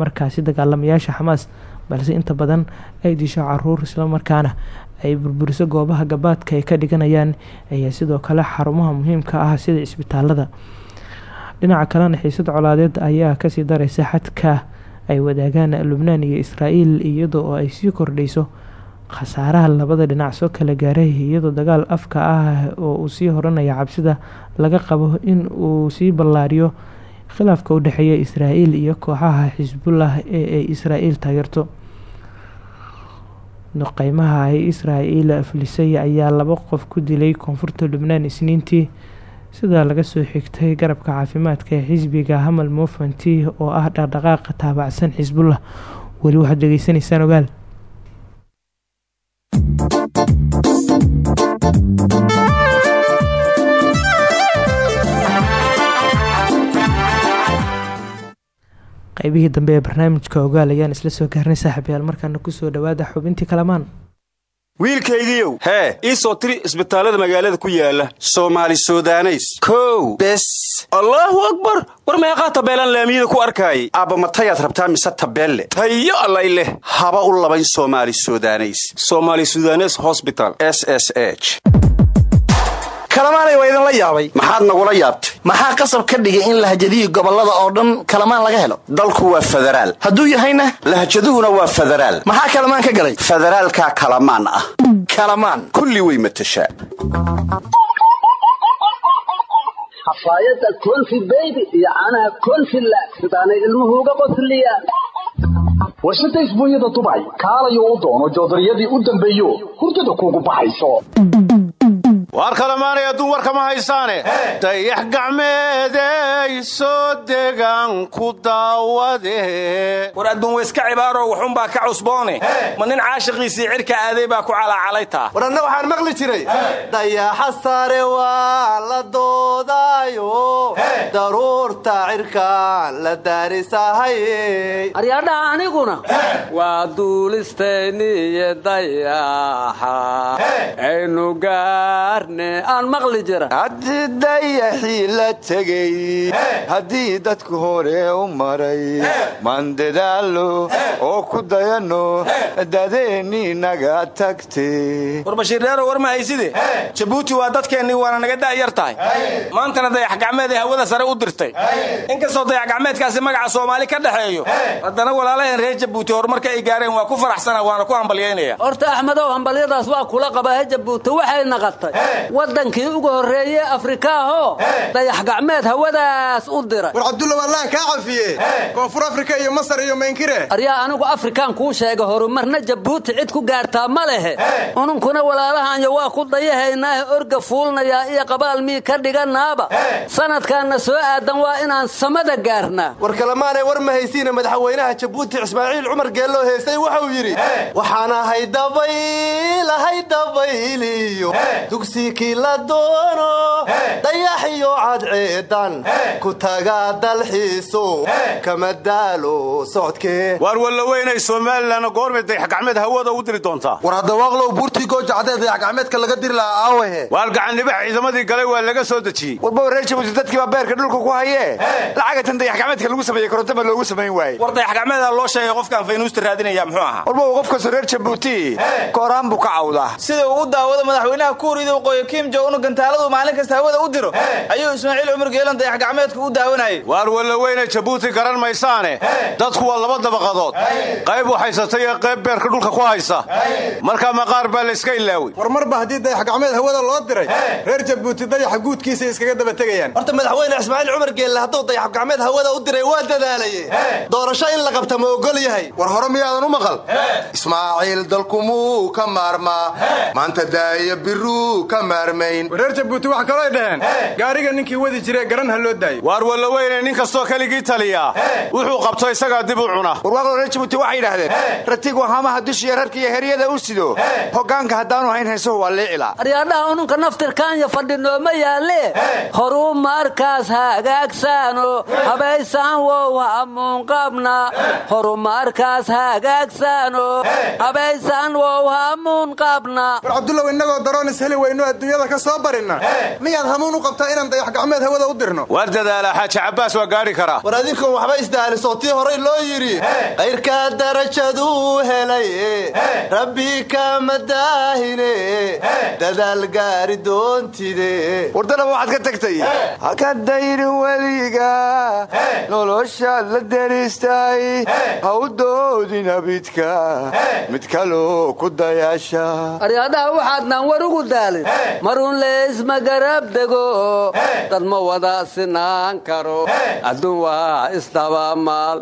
markaasi dagaalamayaasha xamaas balse inta badan ay disho carruur islamarkaana ay burburiso goobaha gabaadka ay ka dhiganayaan ayaa sidoo kale xarumaha muhiimka ah sida cisbitaalada dhinaca kalena xiisad colaadeed ayaa ka sii dareysa xadka ay wadaagaan lubnaan iyo israel iyada oo ay sii kordhayso khasaaraha labada dhinac soo kala gaaray iyadoo dagaal afka ah oo uu sii horanaya cabsida laga qabo in uu sii ballaariyo khilaafka u dhexeeya israa'iil iyo kooxaha xisbullah ee ay israa'iil taageerto. Qeymaha ay israa'iil afilisay ayaa laba qof ku dilay koonfurta lubnaan isniintii sidaa laga soo xigtay garabka caafimaadka ee xisbiga hamal movement oo ah dhaqdhaqaaq taabacsan xisbullah wali waxaad dhegeysanaysaan ogaal. Qeybihii dambe ee barnaamijka ogaal ayaan isla soo gaarnay saaxiibayaal markaana ku soo dhawaada xubintii kalamaan. Wiilkaygiiow hee ii soo tiri isbitaallada magaalada ku yaalla soomaali sudaneys. Kow bes. Allaahu akbar! War meeqaa tabeelaan laamiyada ku arkaayay aabba matayaad rabtaa mise tabeelle? Tayo allay leh. Haba u labayn soomaali sudaneys. Soomaali sudanes hosbital s s h kalamaanay waa idinla yaabay. Maxaad nagula yaabtay. Maxaa qasab ka dhigay in lahjadihii gobollada oo dhan kalamaan laga helo? Dalku waa federaal. Hadduu yahayna? Lahjaduhuna waa federaal. Maxaa kalamaan ka galay? Federaalkaa kalamaan ah. Kalamaan. Kulli way matashaa. Xafaayadda konfi beybi iyo caanaha konfi la sidaanay ilmuhu uga qosliyaan warshada isbuunyada dubay kaalayo u doono joodariyadii u dambeeyo hurdada kuugu baxayso waar kalamaanay adduun war kama haysaane? Dayax gacmeeday soo degaan ku daawade war adduun wa iska cibaaroo waxuunbaa ka cusboone ma nin caashiqiisii cirka aaday baa ku calaacalaytaa war anna waxaan maqli jiray. Dayaxa sare waa la doodaayo. Daruurta cirkaan la daarisahaye aryaadhaha aniguna waa duulistayniyo dayaxa aynu gaar aan maqli jira. Haddii dayaxii la tegey haddii dadku hore u maray maan dadaalo oo ku dayanno dadeennii naga tagtay. War bashiirreero war ma hayside jabuuti waa dadkeennii waana naga da'yar tahay. Maantana dayax gacmeed ay hawada sare u dirtay. Inkastoo dayax gacmeedkaasi magaca soomaali ka dhexeeyo haddana walaalaheen reer jabuuti horumarka ay gaareen waa ku faraxsana waana ku hambalyaynaya horta axmedow hambalyadaas waa kula qabahe jabuuti waxay naqatay. Waddankii ugu horreeye afrikaahoo dayax gacmeed hawadaas u diray war cabdulla wallaan kaa cafiye? Koonfur afrika iyo masar iyo maynkire aryaa anigu afrikaan kuu sheega horumarna jabuuti cid ku gaartaa ma lehe. Ununkuna walaalahaanya waa ku dayahaynaahe orga fuulnayaa iyo qabaal mii ka dhiganaaba sanadkaanna soo aadan waa inaan samada gaarnaa. War kalemaanay war ma haysiina madaxweynaha jabuuti ismaaciil cumar geelloo heestay wuxuu yidhi waxaan ahay dabayl ahay dabayliyo dugsikii la doono dayaxiyo cadceedan ku tagaa dalxiiso kama daalo socodkee. Waar walla weynay somalilan goormay dayax gacmeed hawada u diri doontaa. War haddawaaqlow buurtii gooja caddee dayax gacmeedka laga diri lahaa aawahe. Waar gacannibax ciidamadii galay waa laga soo dejiyey warbow reer jabuuti dadkiibaa beerka dhulka ku hayee. Lacagatan dayax gacmeedka lagu sameeyey korontama loogu samayn waaye war dayax gacmeeda loo sheegay qofkaan faynuusta raadinaya muxuu ahaa? Warbow qofkastoo reer jabuuti kooraan buu ka cawdaa. Sida uu u daawado madaxweynaha kuuriyada waqooyi kim jong un gantaaladu maalin kasta hawada u diro. Ayuu ismaaciil cumar geelan dayax gacmeedka u daawanayay. Waar walla weyne jabuuti garan maysaane? Dadku waa laba dabaqadood. Qayb waxaysata iyo qayb beerka dhulka ku haysa. Markaa maqaar baa la iska ilaawey war marba haddii dayax gacmeed hawada loo diray reer jabuuti dayaxa guudkiisa iskaga daba tegayaan. Horta madaxweyne ismaaciil cumar geelle hadduu dayax gacmeed hawada u diray waa dadaalaye doorasho in la qabta ma ogol yahay. War hore miyaadan u maqal? Ismaaciil dalkumuu ka maarmaa maanta daaya biruu ka maarmayn. Reer jabuuti wax kalooy dhaheen. Gaariga ninkii wadi jire garan ha loo waar walla weyne nin kastoo keligii taliyaa wuxuu qabto isagaa dib u cuna. Warwaaqlo reer jabuuti waxay yidhaahdeen ratigu hamaha dushiya rarka iyo heryada u sido. Hoggaanka haddaanu hayn haysuhu waa liicila aryaadhaha ununka naftirkaanya fadhinooma yaalle horuu markaas hagaagsaano. Habaysaan wow hamuunqabna horumarkaas hagaagsaano. Habaysaan wow hamuunqabna war cabdullaw innagoo daroonis heli weyno adduunyada ka soo barinna. Miyaad hamuun u qabtaa inaan dayax gacmeed hawada u dirno waar dadaalaa xaaji cabbaas waa gaadhi karaa. War waxba isdaalisoo tii horay loo yidhi kayrkaa darajaduu helay rabbi kama daahine dadaal gaari doontide. Wardana waxaad ka tagtay. Haka dayrin weliga noloshaad la deristay ha u doodin abidka mid kaloo ku dayaasha aryaadhaha waxaadnaan war ugu daalin maruun leysma garab dego dad ma wada sinaan karo adduun waa isdabamaal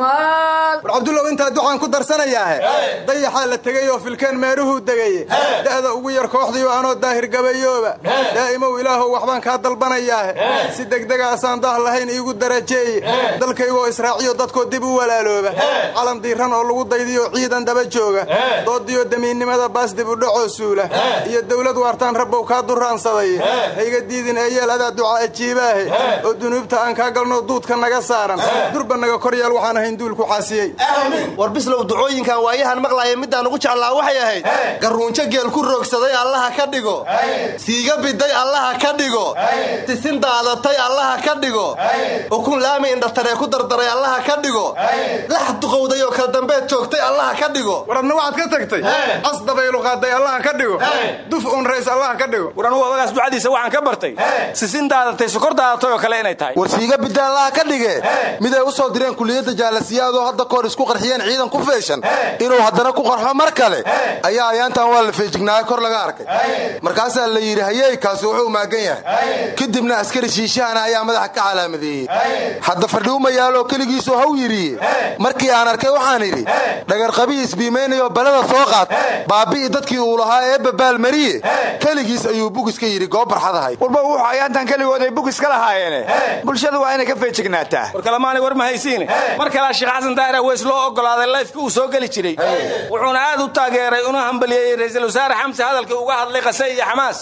war cabdullow intaa ducaan ku darsanayaahe dayaxaa la tegey oo filkeen meeruhuu degay. Da'da ugu yar kooxdiiyo anoo daahir gabayooba daa'imow ilaahow waxbaan kaa dalbanayaahe si degdegaasaan daah lahayn iigu darajeeye dalkaygoo israaciyo dadkoo dib u walaalooba calan diiran oo lagu daydiyo ciidan daba jooga. Doodiyo damiinnimada baas dib u dhacoo suula. Iyo dawlad waartaan rabbow kaa duraansaday hayga diidin eeyeel adaa duca ajiibaahe oo dunuubta aan kaa galno duudka naga saaran. Durba naga koryaal waxaan ahayn duulku caasiyey. War bislow ducooyinkan waayahan maqlaaya midaan ugu jeclaa waxay ahayd. Garuunjo geel ku roogsaday allaha ka dhigo. Siiga biday allaha ka dhigo. Tisin daadatay allaha ka dhigo. Ukun laami indhataree ku dardaray allaha ka dhigo. Lax duqowday oo kala dambeed joogtay allaha ka dhigo. War adna waxaad ka tagtay? Cas dabaylu qaaday allaha ka dhigo. Duf un rays allaha ka dhigo. War anugu odagaas ducadiisa waxaan ka bartay. Sisin daadatay sokor daadatay oo kale inay tahay. War siiga bidda allaha ka dhige miday u soo direen kuliyadda jaalasiyaadoo hadda kahor isku qarxiyeen ciidan ku feeshan. Inuu haddana ku qarxo mar kale ayaa ayaantan waa la feejignaayo kor laga arkay. Markaasaa la yidhi hayey kaasi wuxuu maagan yahay. Kadibna askari shiishahana ayaa madaxa ka calaamadeeyey hadda fadhiuma yaaloo keligiisu haw yidhi markii aan arkay waxaan idhi dhagarqabii isbiimaynayo balada soo qaad. Baabi'i dadkii uu lahaa ee babaalmariye keligiis ayuu bugis ka yidhi goob barxadahay lahaayeene bulshadu waa inay ka feejignaataa war kalamaani war ma haysiine mar kalea sheekh xasan daahir aweys loo ogolaaday layfka uu soo geli jiray. Wuxuuna aad u taageeray una hambaliyeeyey ra'iisul wasaare xamse hadalkii uga hadlay qase iyo xamaas.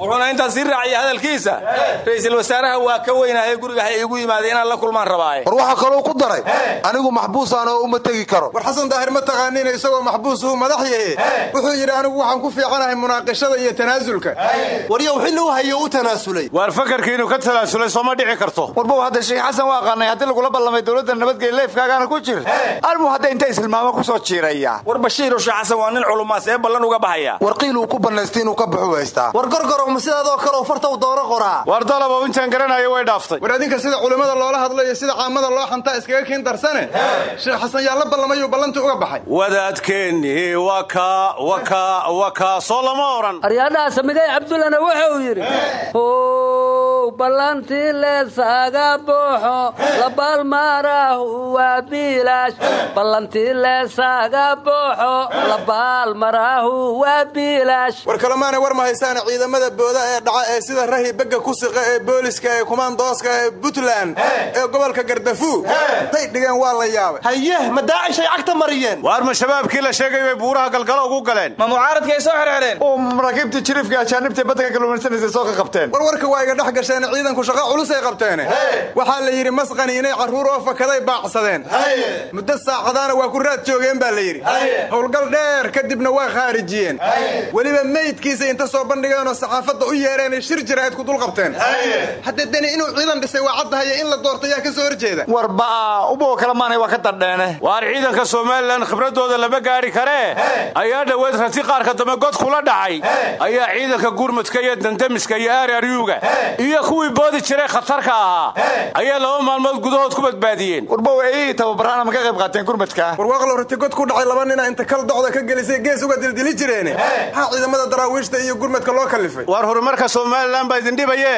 Wuxuuna intaas sii raaciyay hadalkiisa. Ra'iisul wasaaraha waa ka weynaaye guriga ha iigu yimaaday inaan la kulmaan rabaaye. War waxaa kaloo ku daray anigu maxbuusaan oo uma tegi karo. War xasan daahir ma taqaaniin isagoo maxbuus uu madax yahe wuxuu yidhi anigu waxaan ku fiicanahay munaaqashada iyo tanaasulka waryow xilli u hayo u tanaasulay tanaasulay sooma dhici karto. Warbow hadda sheekh xasan waa aqaanay haddii lagula ballamay dowladda nabadgey leefkaagaana ku jir almu hadda inta isilmaamo ku soo jiiraya war bashiir sheekh xasan waa nin culumaas ee ballan uga baxaya. War qiil uu ku bannaystay inuu ka baxu haystaa? War gorgorowma sidaadoo kaleoo farta u doono qoraa. Waar dalabow intaan garanayo way dhaaftay. War adinka sida culimmada loola hadlayo sida caamada loo xantaa iskaga kiin darsane? Sheekh xasan yaa la ballamayuu ballantii uga baxay? Wadaadkeennii waka waka waka soo lama odhan aryaadhaha samigay cabdullana wuxuu yidhi how ballantii leesaaga booxo labaalmaarahu waa biilaash ballantii leesaaga booxo labaalmaraahu waa biilaash war kalemaana war ma haysaane ciidamada booda ee dhaca ee sida rahi begga ku siqa ee booliska ee kumaandooska ee puntland. Ee gobolka gardafu. Tay dhigeen waa la yaabay. Haye ma daacishay cagta mariyeen? Waar ma shabaabkii la sheegay bay buuraha galgalo ugu galeen? Ma mucaaradkii ay soo xerxereen oo maraakiibtii jiriifka ajaanibta badda ka kalluumaysanaysa soo ka qabteen. War warka waa iga dhex gasheen ciidanku shaqo culus ay qabteen. Waxaa la yidhi masqani inay carruur oo fakaday baacsadeen. Muddo saacadaana waa ku raad joogeen baa la yidhi. Howlgal dheer kadibna waa khaarijiyeen. Weliba meydkiisa inta soo bandhigeenoo saxaafadda u yeereenay shir jiraa'id ku dulqabteen hadda deni inuu ciidan dhisay waa caddahayo in la doorta yaa ka soo horjeeda. War baa ubow kalamaanay waa ka dardheene waar ciidanka somalilan khibradooda lama gaari karee ayaa dhoweed rati qaarka dambe god kula dhacay ayaa ciidanka gurmudka iyo dandamiska iyo aararyuga iyo kuwii boodi jiray khatarka ahaa. Ayaa laba maalmood gudahood ku badbaadiyeen. Warbow ay tababaraana ma ka qayb qaateen gurmudka warwaaqlow rati god ku dhacay laba nina inta kal docda ka gelisay gees uga dildili jireene maxaa ciidamada daraawiishta iyo gurmudka loo kallifay waar horumarka somalilan baa idin dhibaye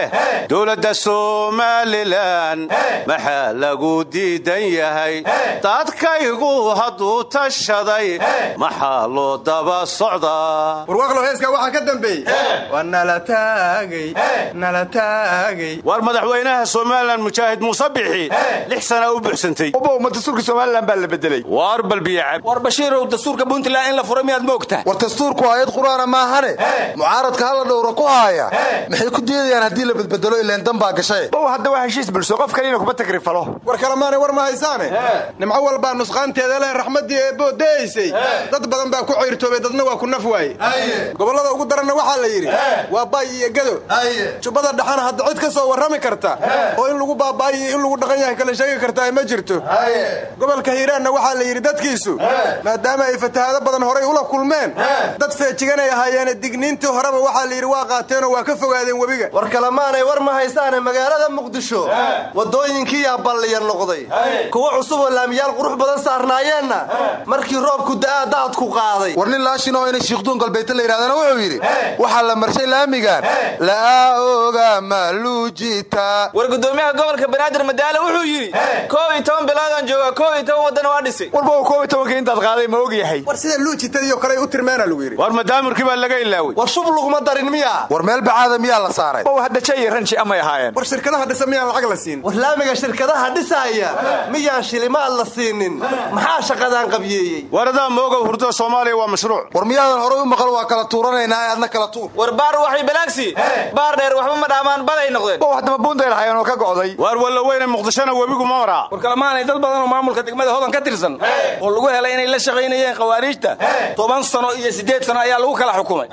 dowladda somalilan maxaa lagu diidan yahay. Dadkaygu hadduu tashaday maxaa loo daba socdaa? Warwaaqlow heeskaa waxaa ka dambeeyey. Waa nala taagay nala taagay waar madaxweynaha somalilan mujaahid muuse bixi lix sana u buxsantay ubow ma dastuurka somalilan baa la bedelay? Waar balbiyacab. War bashiirow dastuurka puntland in la furay miyaad ma ogtahay war dastuurku aayad qur'aana maahane? Mucaaradka hala dhowra ku haaya? Maxay ku diidayaan haddii la bedbedelo ileen dan baa gashay? Bow hadda waa heshiis bulsho. Qof kalina kuma tagrifalo war kalemaanay war ma haysaane? Nimco walbaa nusqaanteeda leh raxmaddii eebboo da'aysay dad badan baa ku cayrtoobay dadna waa ku naf waaye. Gobollada ugu daranna waxaa la yidhi waa baay iyo gado jubbada dhexana hadda cid ka soo warrami karta. Oo in lagu baaba'ayiyo in lagu dhaqan yahay kala sheegi kartaa ma jirto. Gobolka hiiraanna waxaa la yidhi dadkiisu maadaama ay fatahaado badan horay ula kulmeen dad feejiganay ahaayeene digniintii horeba waxaa la yidhi waa qaateenoo waa ka fogaadeen webiga. War kalemaanay war ma haysaane magaalada muqdisho. Waddooyinkiiyaa balliya noqday. Kuwo cusub oo laamiyaal qurux badan saarnaayeenna. Markii roobku da'aa daadku qaaday. War nin laashinoo inay shiikhduun galbeedta la yidhahdana wuxuu yidhi waxaa la marshay laamigan la'aa oga ma luujita war gudoomiyaha gobolka banaadir madaale wuxuu yidhi koob iyo toban joogaa koob iyo toban waa dhisay. Warba koob iyo tobankii intaad qaaday ma og yahay war sida luujitadiiyo kale u tirmeena lagu yidhi. War madaamirkii baa laga ilaaway. War shub laguma darin miya. War meel bacaada miyaa la saaray. Bow hadhaja iyo ranji amay ahaayeen. War shirkadaha dhisa miyaan lacag la siin. War laamiga shirkadaha dhisaaya miyaan shilimaad la siinin. Maxaa shaqadaan qabyeeyey? War adaa moogow hurdo soomaaliya waa mashruuc. War miyaadan horay u maqal waa kala tuuranaynaa adna kala tuur. War baar waxay balaagsi. Baar dheer waxba ma dhaamaan baday noqdeen bow haddaba buunday lahaayeen oo ka go'day. Waar walla weyne muqdishona webigu ma maraa war kalemaanay dad badan oo maamulka degmada hodan ka tirsan oo lagu helay inay la shaqaynayeen khawaariijta toban sano iyo siddeed sano ayaa lagu kala xukumay.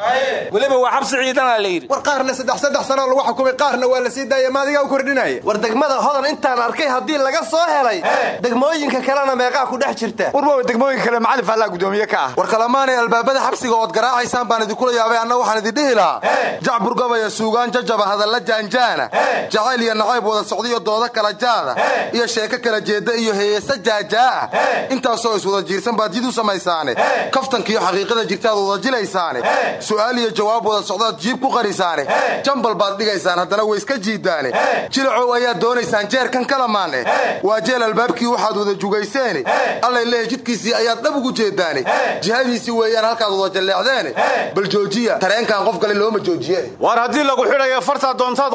Weliba waa xabsi ciidanaa la yidhi. War qaarna saddex saddex sanoo lagu xukumay qaarna waa la sii daaya maadigaa u kordhinaya war degmada hodan intaan arkay haddii laga soo helay degmooyinka kalena meeqaa ku dhex jirta. Warba degmooyinka kale macalin faallaa gudoomiye ka ah. War kalamaanay albaabada xabsiga ood garaacaysaan baan idinkula yaabay anna waxaan idin dhihi lahaa. Jacbur gabaya suugaan jajaba hadalla jaanjaana jacayl iyo nacayb wada socdiyo dooda kala jaada iyo sheeko kala jeedda iyo heesa jaajaa'a intaasoo iswada jiirsan baad jid u samaysaane. Kaftankiiyo xaqiiqada jirtaad wada jilaysaane. Su'aal iyo jawaab wada socdaad jiib ku qarisaane. Jambal baad dhigaysaan haddana way iska jiiddaane. Jilacow ayaad doonaysaan jeerkan kalamaane waa jeel albaabkii waxaad wada jugayseene. Allay lehe jidkiisii ayaad dhab ugu jeeddaane. Jihadiisii weeyaan halkaad wada jalleecdeene bal joojiya tareenkan qof kale looma joojiye. Waar haddii lagu xidhayo fartaa doontaad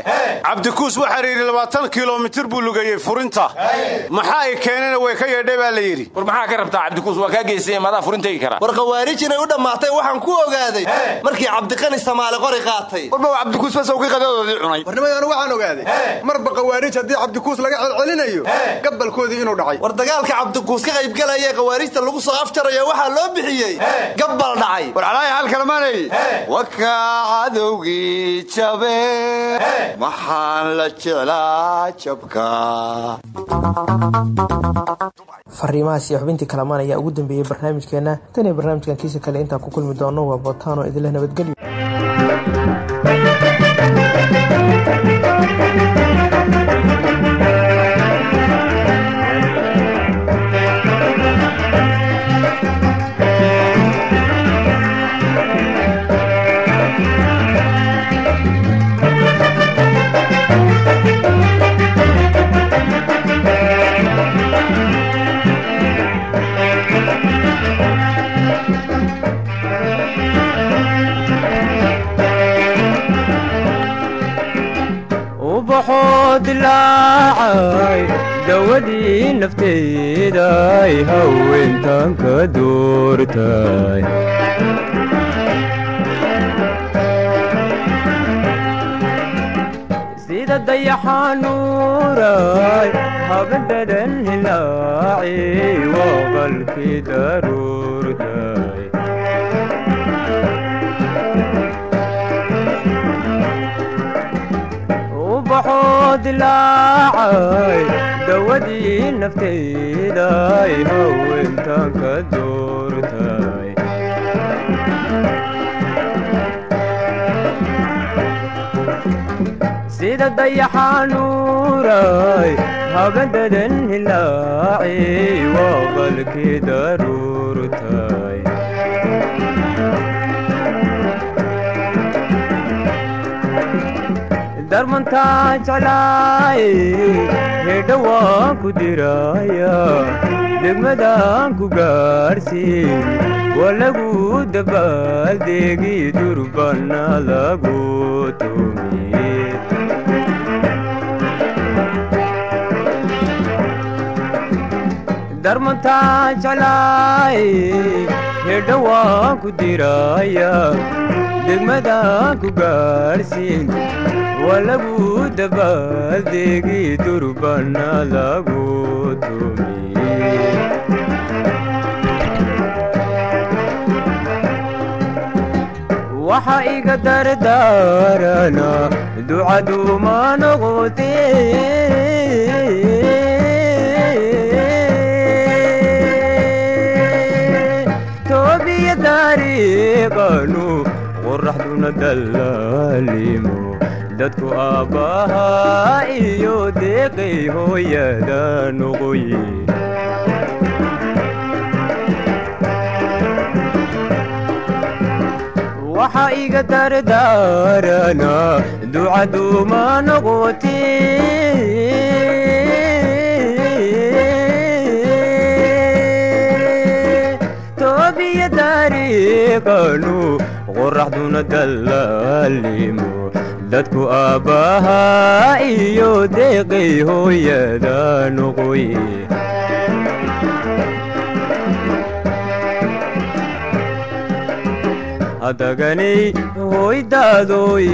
qortaaye cabdikuus waxaa yidhi labaatan kilomitir buu lugeeyey furinta. Maxaa ay keenena way ka yeedhay baa la yidhi. War maxaa ka rabtaa cabdikuus waa kaa geysay madaa furintaygi kara war khawaarij inay u dhammaatay waxaan ku ogaaday markii cabdiqani samaale qori qaatay. Warba cabdikuus basawkii qadadoodii cunay. Warnimadanu waxaan ogaaday. Marba khawaarij haddii cabdikuus laga celcelinayo gabalkoodii inuu dhacay. War dagaalka cabdikuus ka qaybgalaya khawaarijta lagu soo afjarayo waxaa loo bixiyey gabbal dhacay. War calaaya halkalamaanay wakaa cadowgii jabe maxaan la jeclaa jabka fariimahaas iyo xubintii kalamaan ayaa ugu dambeeyey barnaamijkeenna tan iyo barnaamijkan kiisa kale intaan ku kulmi doono waa bootaano idinleh nabadgelyo ubaxoo dilaacay dawadii nafteeday haweentan ka doortay sida dayaxanuuray waqalkii daruurtay dilaacay dawadii nafteeday haweentan ka doortay sida dayaxanuuray habadadan hilaaci waqalkii daruurtay darmantaa jeclaay hedha waan ku diraya degmadaan ku gaarsiin waa lagu dabaaldegi durbana lagu tumiye darmantaa jeclaay hedha waan ku diraya degmadaan ku gaarsiin waa lagu dabaaldegi durbana lagu tumiye waxa iga dardaarana ducaduuma noqote toobiya dariiqanu qoraxduna dallaalimo dadku aabbahaa iyo deeqay hooyada noqoye waxa iga dardaarana duca duucaduma noqoti toobiya dariiqanu qoraxduna dallaalimo dadku aabbahaa iyo deeqay hooyada noqoy hadaganay hoydaadoy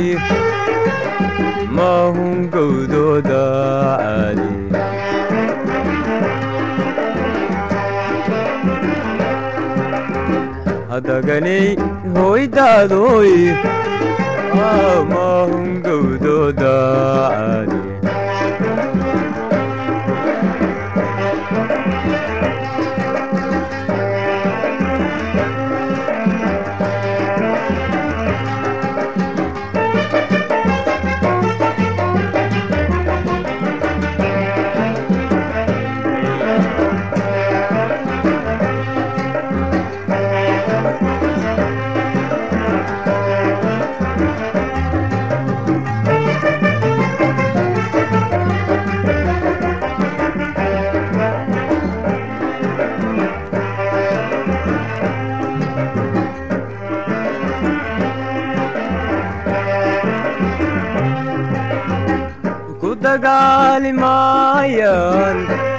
mahun gowdooda caadi hadaganay hoydaadoy mahun gowdooda caadi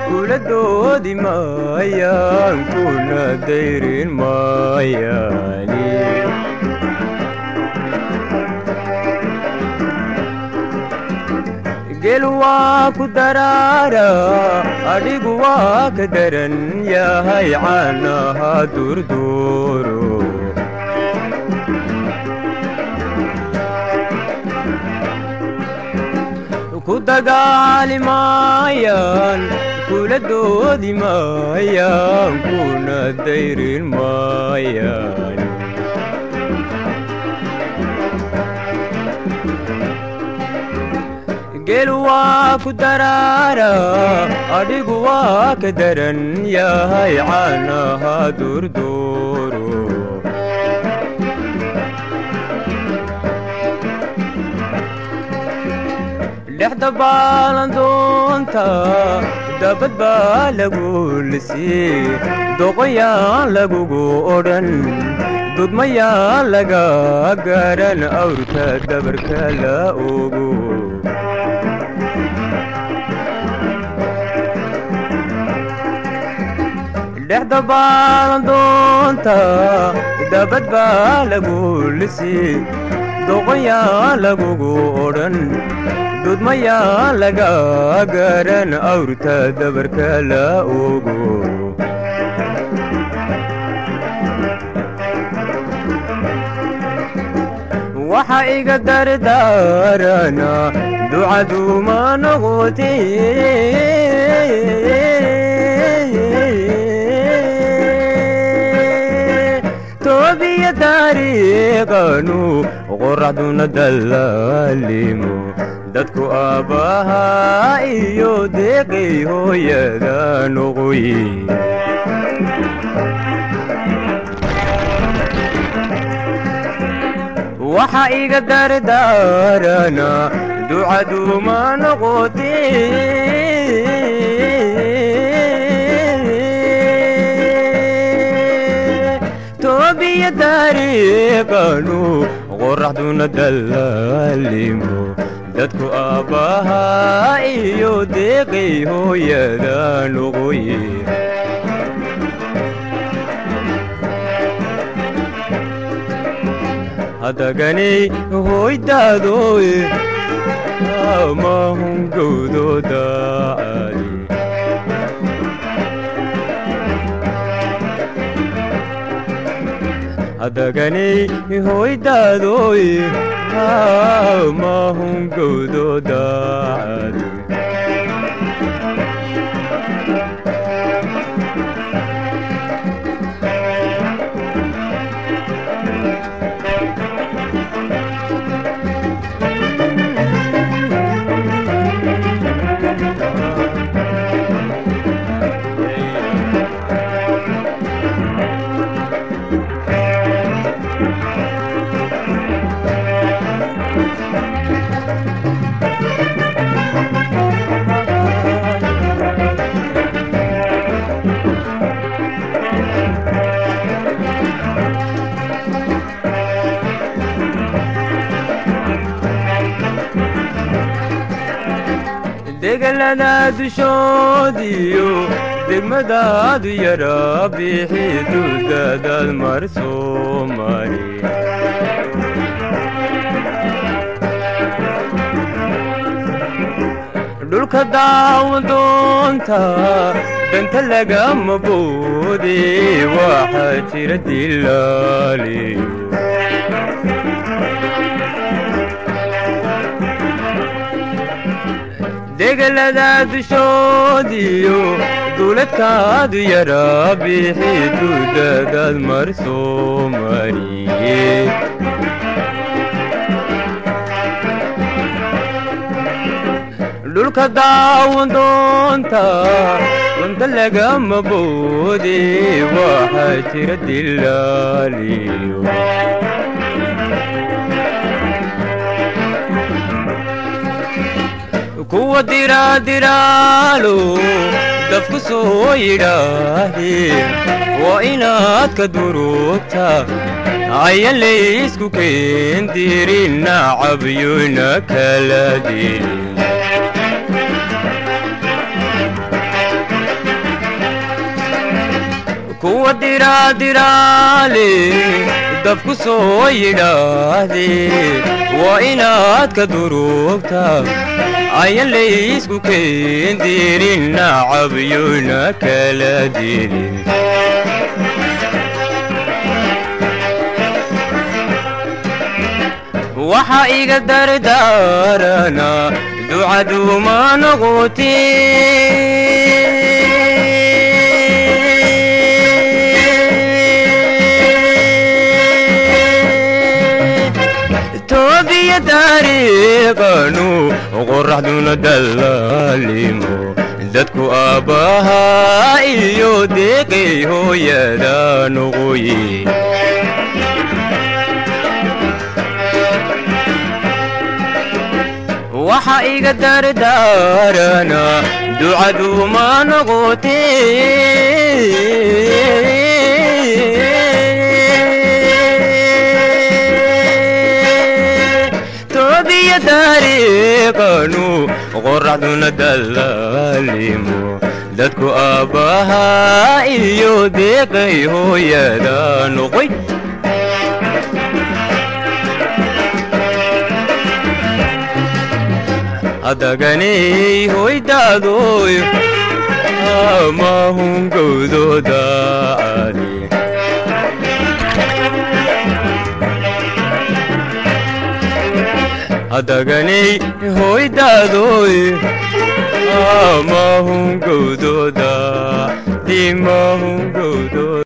kula doodi maayaan kuna dayrin maayaani gel waa ku daraara adhigu waa ka daran yahay caanaha durduuro ku dagaali maayaan kula doodi maayaan kuna dayrin maayaan gel waa ku daraara adhigu waa ka daran yahay caanaha durduuro dhexda baalandoonta dabad baa lagu lisii doqoyaan lagugu odhan dudmayaan laga garan awrka dabarka la ogo dhexda baalandoonta dabad baa lagu lisii doqoyaan lagugu odhan dudmayaa laga garan awrta dabarka la ogo waxa iga dardaarana ducaduma noqoti toobiya dariiqanu qoraxduna dallaalimo dadku aabbahaa iyo deeqay hooyada noqoy waxa iga dardaarana ducaduma noqoti toobiya dariiqanu qoraxduna dallaalimo dadku aabbahaa iyo deeqay hooyada noqoy hadaganay hoydaadoy mahun hadaganay hoydaadoy mahun gowdooda caadi degalada dushoodiyo degmadaadu yara bixi duldadaad mar soo mari dhulka daawadoonta danta lagama boode waxaa jira dilaaliyo degalada dushoodiyo duuladkaadu yara bixi duldadaad mar soo mariye dhulka daawadoonta dunta lagama boode waxaa jira dilaaliyo kuwa diraadiraalo dafku soo yidhaaheen waa inaad ka durugta ayan laysku keendirin nacabyuna kala dilin kuwa diraadiraale dabku soo yidhaahdeen waa inaad ka durugta ayan laysku keendirin nacabyuna kala dilin waxa iga dardaarana ducaduuma noqotee dariiqanu qoraxduna dallaalimo dadku aabbahaa iyo deeqay hooyada noqoye waxa iga dardaarana ducaduuma noqotee dariiqanu qoraxduna dallaalimo dadku aabbahaa iyo deeqay hooyada noqoy adaganay hoydaadoy amahungowdooda adaganay hoydaadoy dimahungowdooda